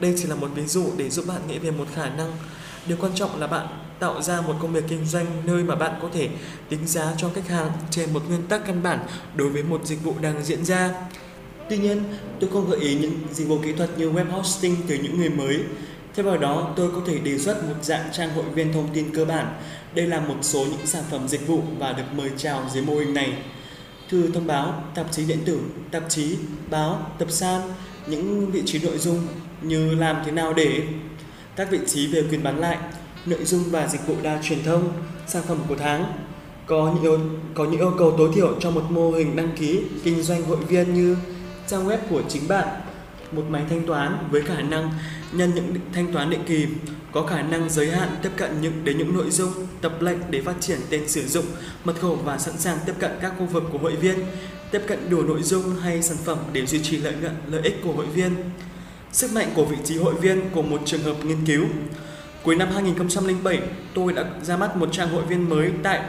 Đây chỉ là một ví dụ để giúp bạn nghĩ về một khả năng Điều quan trọng là bạn tạo ra một công việc kinh doanh nơi mà bạn có thể tính giá cho khách hàng trên một nguyên tắc căn bản đối với một dịch vụ đang diễn ra. Tuy nhiên, tôi không gợi ý những dịch vụ kỹ thuật như web hosting từ những người mới. Thay vào đó, tôi có thể đề xuất một dạng trang hội viên thông tin cơ bản. Đây là một số những sản phẩm dịch vụ và được mời chào dưới mô hình này. Thư thông báo, tạp chí điện tử, tạp chí, báo, tập san, những vị trí nội dung như làm thế nào để các vị trí về quyền bán lại, nội dung và dịch vụ đa truyền thông, sản phẩm của tháng. Có những yêu, có những yêu cầu tối thiểu cho một mô hình đăng ký kinh doanh hội viên như trang web của chính bạn, một máy thanh toán với khả năng nhân những thanh toán định kỳ, có khả năng giới hạn tiếp cận những đến những nội dung, tập lệnh để phát triển tên sử dụng, mật khẩu và sẵn sàng tiếp cận các khu vực của hội viên, tiếp cận đủ nội dung hay sản phẩm để duy trì lợi nhuận lợi ích của hội viên Sức mạnh của vị trí hội viên của một trường hợp nghiên cứu. Cuối năm 2007, tôi đã ra mắt một trang hội viên mới tại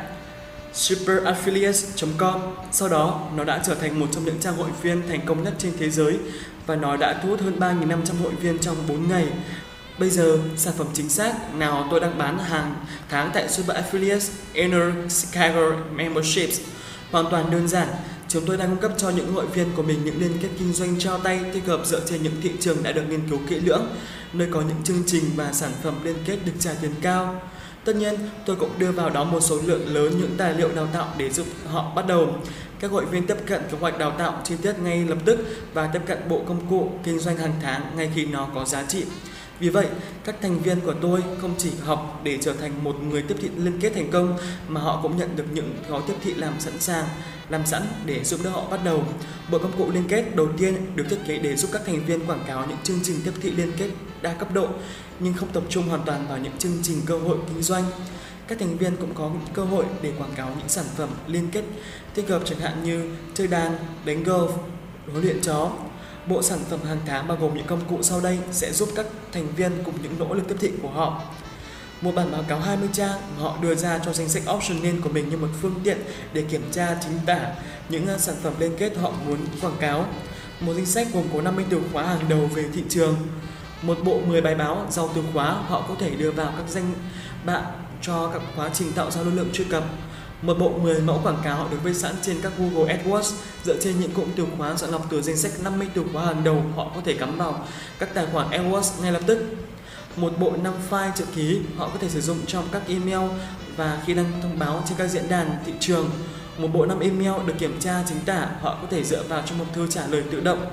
superaffiliates.com. Sau đó, nó đã trở thành một trong những trang hội viên thành công nhất trên thế giới và nó đã thu hút hơn 3.500 hội viên trong 4 ngày. Bây giờ, sản phẩm chính xác nào tôi đang bán hàng tháng tại Super Affiliates Inner Chicago Memberships hoàn toàn đơn giản Chúng tôi đang cung cấp cho những hội viên của mình những liên kết kinh doanh trao tay thích hợp dựa trên những thị trường đã được nghiên cứu kỹ lưỡng, nơi có những chương trình và sản phẩm liên kết được trả tiền cao. Tất nhiên, tôi cũng đưa vào đó một số lượng lớn những tài liệu đào tạo để giúp họ bắt đầu. Các hội viên tiếp cận kế hoạch đào tạo chi tiết ngay lập tức và tiếp cận bộ công cụ kinh doanh hàng tháng ngay khi nó có giá trị. Vì vậy, các thành viên của tôi không chỉ học để trở thành một người tiếp thị liên kết thành công mà họ cũng nhận được những gói tiếp thị làm sẵn sàng, làm sẵn để giúp đỡ họ bắt đầu. Bộ công cụ liên kết đầu tiên được thiết kế để giúp các thành viên quảng cáo những chương trình tiếp thị liên kết đa cấp độ nhưng không tập trung hoàn toàn vào những chương trình cơ hội kinh doanh. Các thành viên cũng có cơ hội để quảng cáo những sản phẩm liên kết thích hợp chẳng hạn như chơi đàn, đánh golf, huấn luyện chó, Bộ sản phẩm hàng tháng bao gồm những công cụ sau đây sẽ giúp các thành viên cùng những nỗ lực tiếp thị của họ. Một bản báo cáo 20 trang họ đưa ra cho danh sách option của mình như một phương tiện để kiểm tra chính tả những à, sản phẩm liên kết họ muốn quảng cáo. Một danh sách gồm có 50 từ khóa hàng đầu về thị trường. Một bộ 10 bài báo giàu từ khóa họ có thể đưa vào các danh bạ cho các quá trình tạo ra lưu lượng truy cập một bộ 10 mẫu quảng cáo được viết sẵn trên các Google AdWords, dựa trên những cụm từ khóa chọn lọc từ danh sách 50 từ khóa hàng đầu họ có thể cắm vào các tài khoản AdWords ngay lập tức. Một bộ 5 file chữ ký họ có thể sử dụng trong các email và khi đăng thông báo trên các diễn đàn thị trường. Một bộ 5 email được kiểm tra chính tả họ có thể dựa vào trong một thư trả lời tự động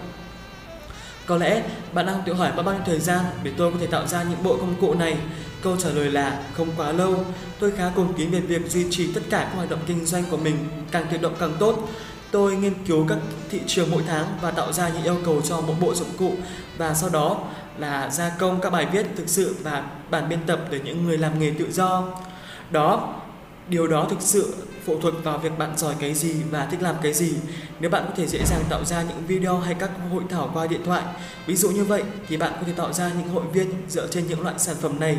có lẽ bạn đang tự hỏi bao nhiêu thời gian để tôi có thể tạo ra những bộ công cụ này? Câu trả lời là không quá lâu. Tôi khá cuồng tín về việc duy trì tất cả các hoạt động kinh doanh của mình, càng tự động càng tốt. Tôi nghiên cứu các thị trường mỗi tháng và tạo ra những yêu cầu cho mỗi bộ dụng cụ và sau đó là gia công các bài viết thực sự và bản biên tập để những người làm nghề tự do. Đó, điều đó thực sự phụ thuộc vào việc bạn giỏi cái gì và thích làm cái gì. Nếu bạn có thể dễ dàng tạo ra những video hay các hội thảo qua điện thoại, ví dụ như vậy thì bạn có thể tạo ra những hội viên dựa trên những loại sản phẩm này.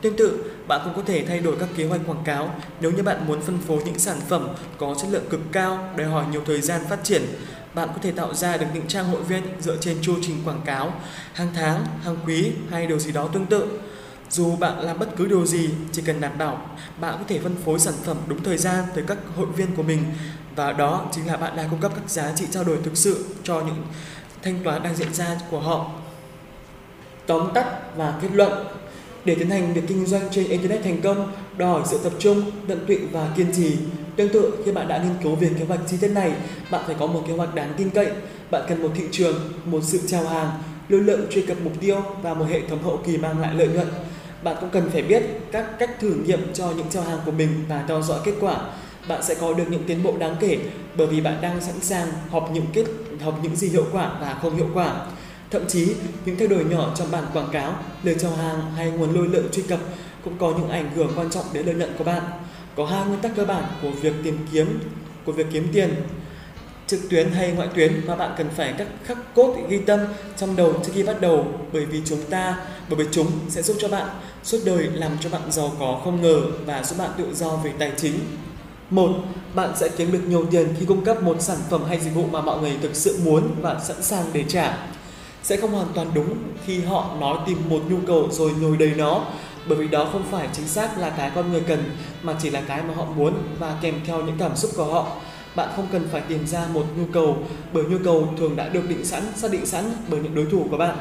Tương tự, bạn cũng có thể thay đổi các kế hoạch quảng cáo nếu như bạn muốn phân phối những sản phẩm có chất lượng cực cao, đòi hỏi nhiều thời gian phát triển. Bạn có thể tạo ra được những trang hội viên dựa trên chu trình quảng cáo, hàng tháng, hàng quý hay điều gì đó tương tự. Dù bạn làm bất cứ điều gì, chỉ cần đảm bảo bạn có thể phân phối sản phẩm đúng thời gian tới các hội viên của mình và đó chính là bạn đang cung cấp các giá trị trao đổi thực sự cho những thanh toán đang diễn ra của họ. Tóm tắt và kết luận để tiến hành việc kinh doanh trên Internet thành công, đòi hỏi sự tập trung, tận tụy và kiên trì. Tương tự, khi bạn đã nghiên cứu về kế hoạch chi tiết này, bạn phải có một kế hoạch đáng tin cậy. Bạn cần một thị trường, một sự chào hàng, lưu lượng truy cập mục tiêu và một hệ thống hậu kỳ mang lại lợi nhuận bạn cũng cần phải biết các cách thử nghiệm cho những giao hàng của mình và theo dõi kết quả. Bạn sẽ có được những tiến bộ đáng kể bởi vì bạn đang sẵn sàng học những kết học những gì hiệu quả và không hiệu quả. Thậm chí, những thay đổi nhỏ trong bản quảng cáo, lời chào hàng hay nguồn lưu lượng truy cập cũng có những ảnh hưởng quan trọng đến lợi nhuận của bạn. Có hai nguyên tắc cơ bản của việc tìm kiếm, của việc kiếm tiền trực tuyến hay ngoại tuyến mà bạn cần phải các khắc cốt ghi tâm trong đầu trước khi bắt đầu bởi vì chúng ta bởi vì chúng sẽ giúp cho bạn suốt đời làm cho bạn giàu có không ngờ và giúp bạn tự do về tài chính. Một, bạn sẽ kiếm được nhiều tiền khi cung cấp một sản phẩm hay dịch vụ mà mọi người thực sự muốn và sẵn sàng để trả. Sẽ không hoàn toàn đúng khi họ nói tìm một nhu cầu rồi nhồi đầy nó, bởi vì đó không phải chính xác là cái con người cần mà chỉ là cái mà họ muốn và kèm theo những cảm xúc của họ bạn không cần phải tìm ra một nhu cầu, bởi nhu cầu thường đã được định sẵn, xác định sẵn bởi những đối thủ của bạn.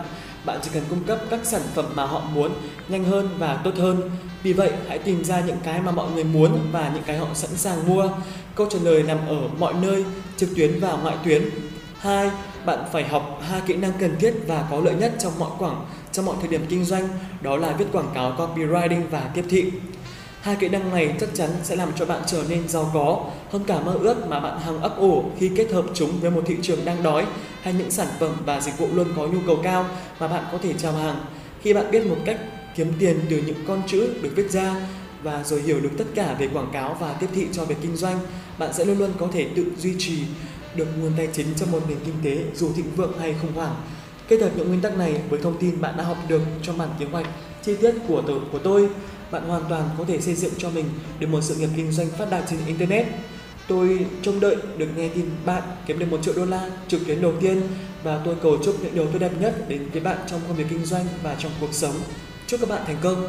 Bạn chỉ cần cung cấp các sản phẩm mà họ muốn, nhanh hơn và tốt hơn. Vì vậy, hãy tìm ra những cái mà mọi người muốn và những cái họ sẵn sàng mua. Câu trả lời nằm ở mọi nơi, trực tuyến và ngoại tuyến. Hai, bạn phải học hai kỹ năng cần thiết và có lợi nhất trong mọi quảng, trong mọi thời điểm kinh doanh, đó là viết quảng cáo copywriting và tiếp thị. Hai kỹ năng này chắc chắn sẽ làm cho bạn trở nên giàu có hơn cả mơ ước mà bạn hằng ấp ủ khi kết hợp chúng với một thị trường đang đói hay những sản phẩm và dịch vụ luôn có nhu cầu cao mà bạn có thể chào hàng. Khi bạn biết một cách kiếm tiền từ những con chữ được viết ra và rồi hiểu được tất cả về quảng cáo và tiếp thị cho việc kinh doanh, bạn sẽ luôn luôn có thể tự duy trì được nguồn tài chính cho một nền kinh tế dù thịnh vượng hay khủng hoảng. Kết hợp những nguyên tắc này với thông tin bạn đã học được trong bản kế hoạch chi tiết của tổ của tôi bạn hoàn toàn có thể xây dựng cho mình được một sự nghiệp kinh doanh phát đạt trên Internet. Tôi trông đợi được nghe tin bạn kiếm được một triệu đô la trực tuyến đầu tiên và tôi cầu chúc những điều tốt đẹp nhất đến với bạn trong công việc kinh doanh và trong cuộc sống. Chúc các bạn thành công!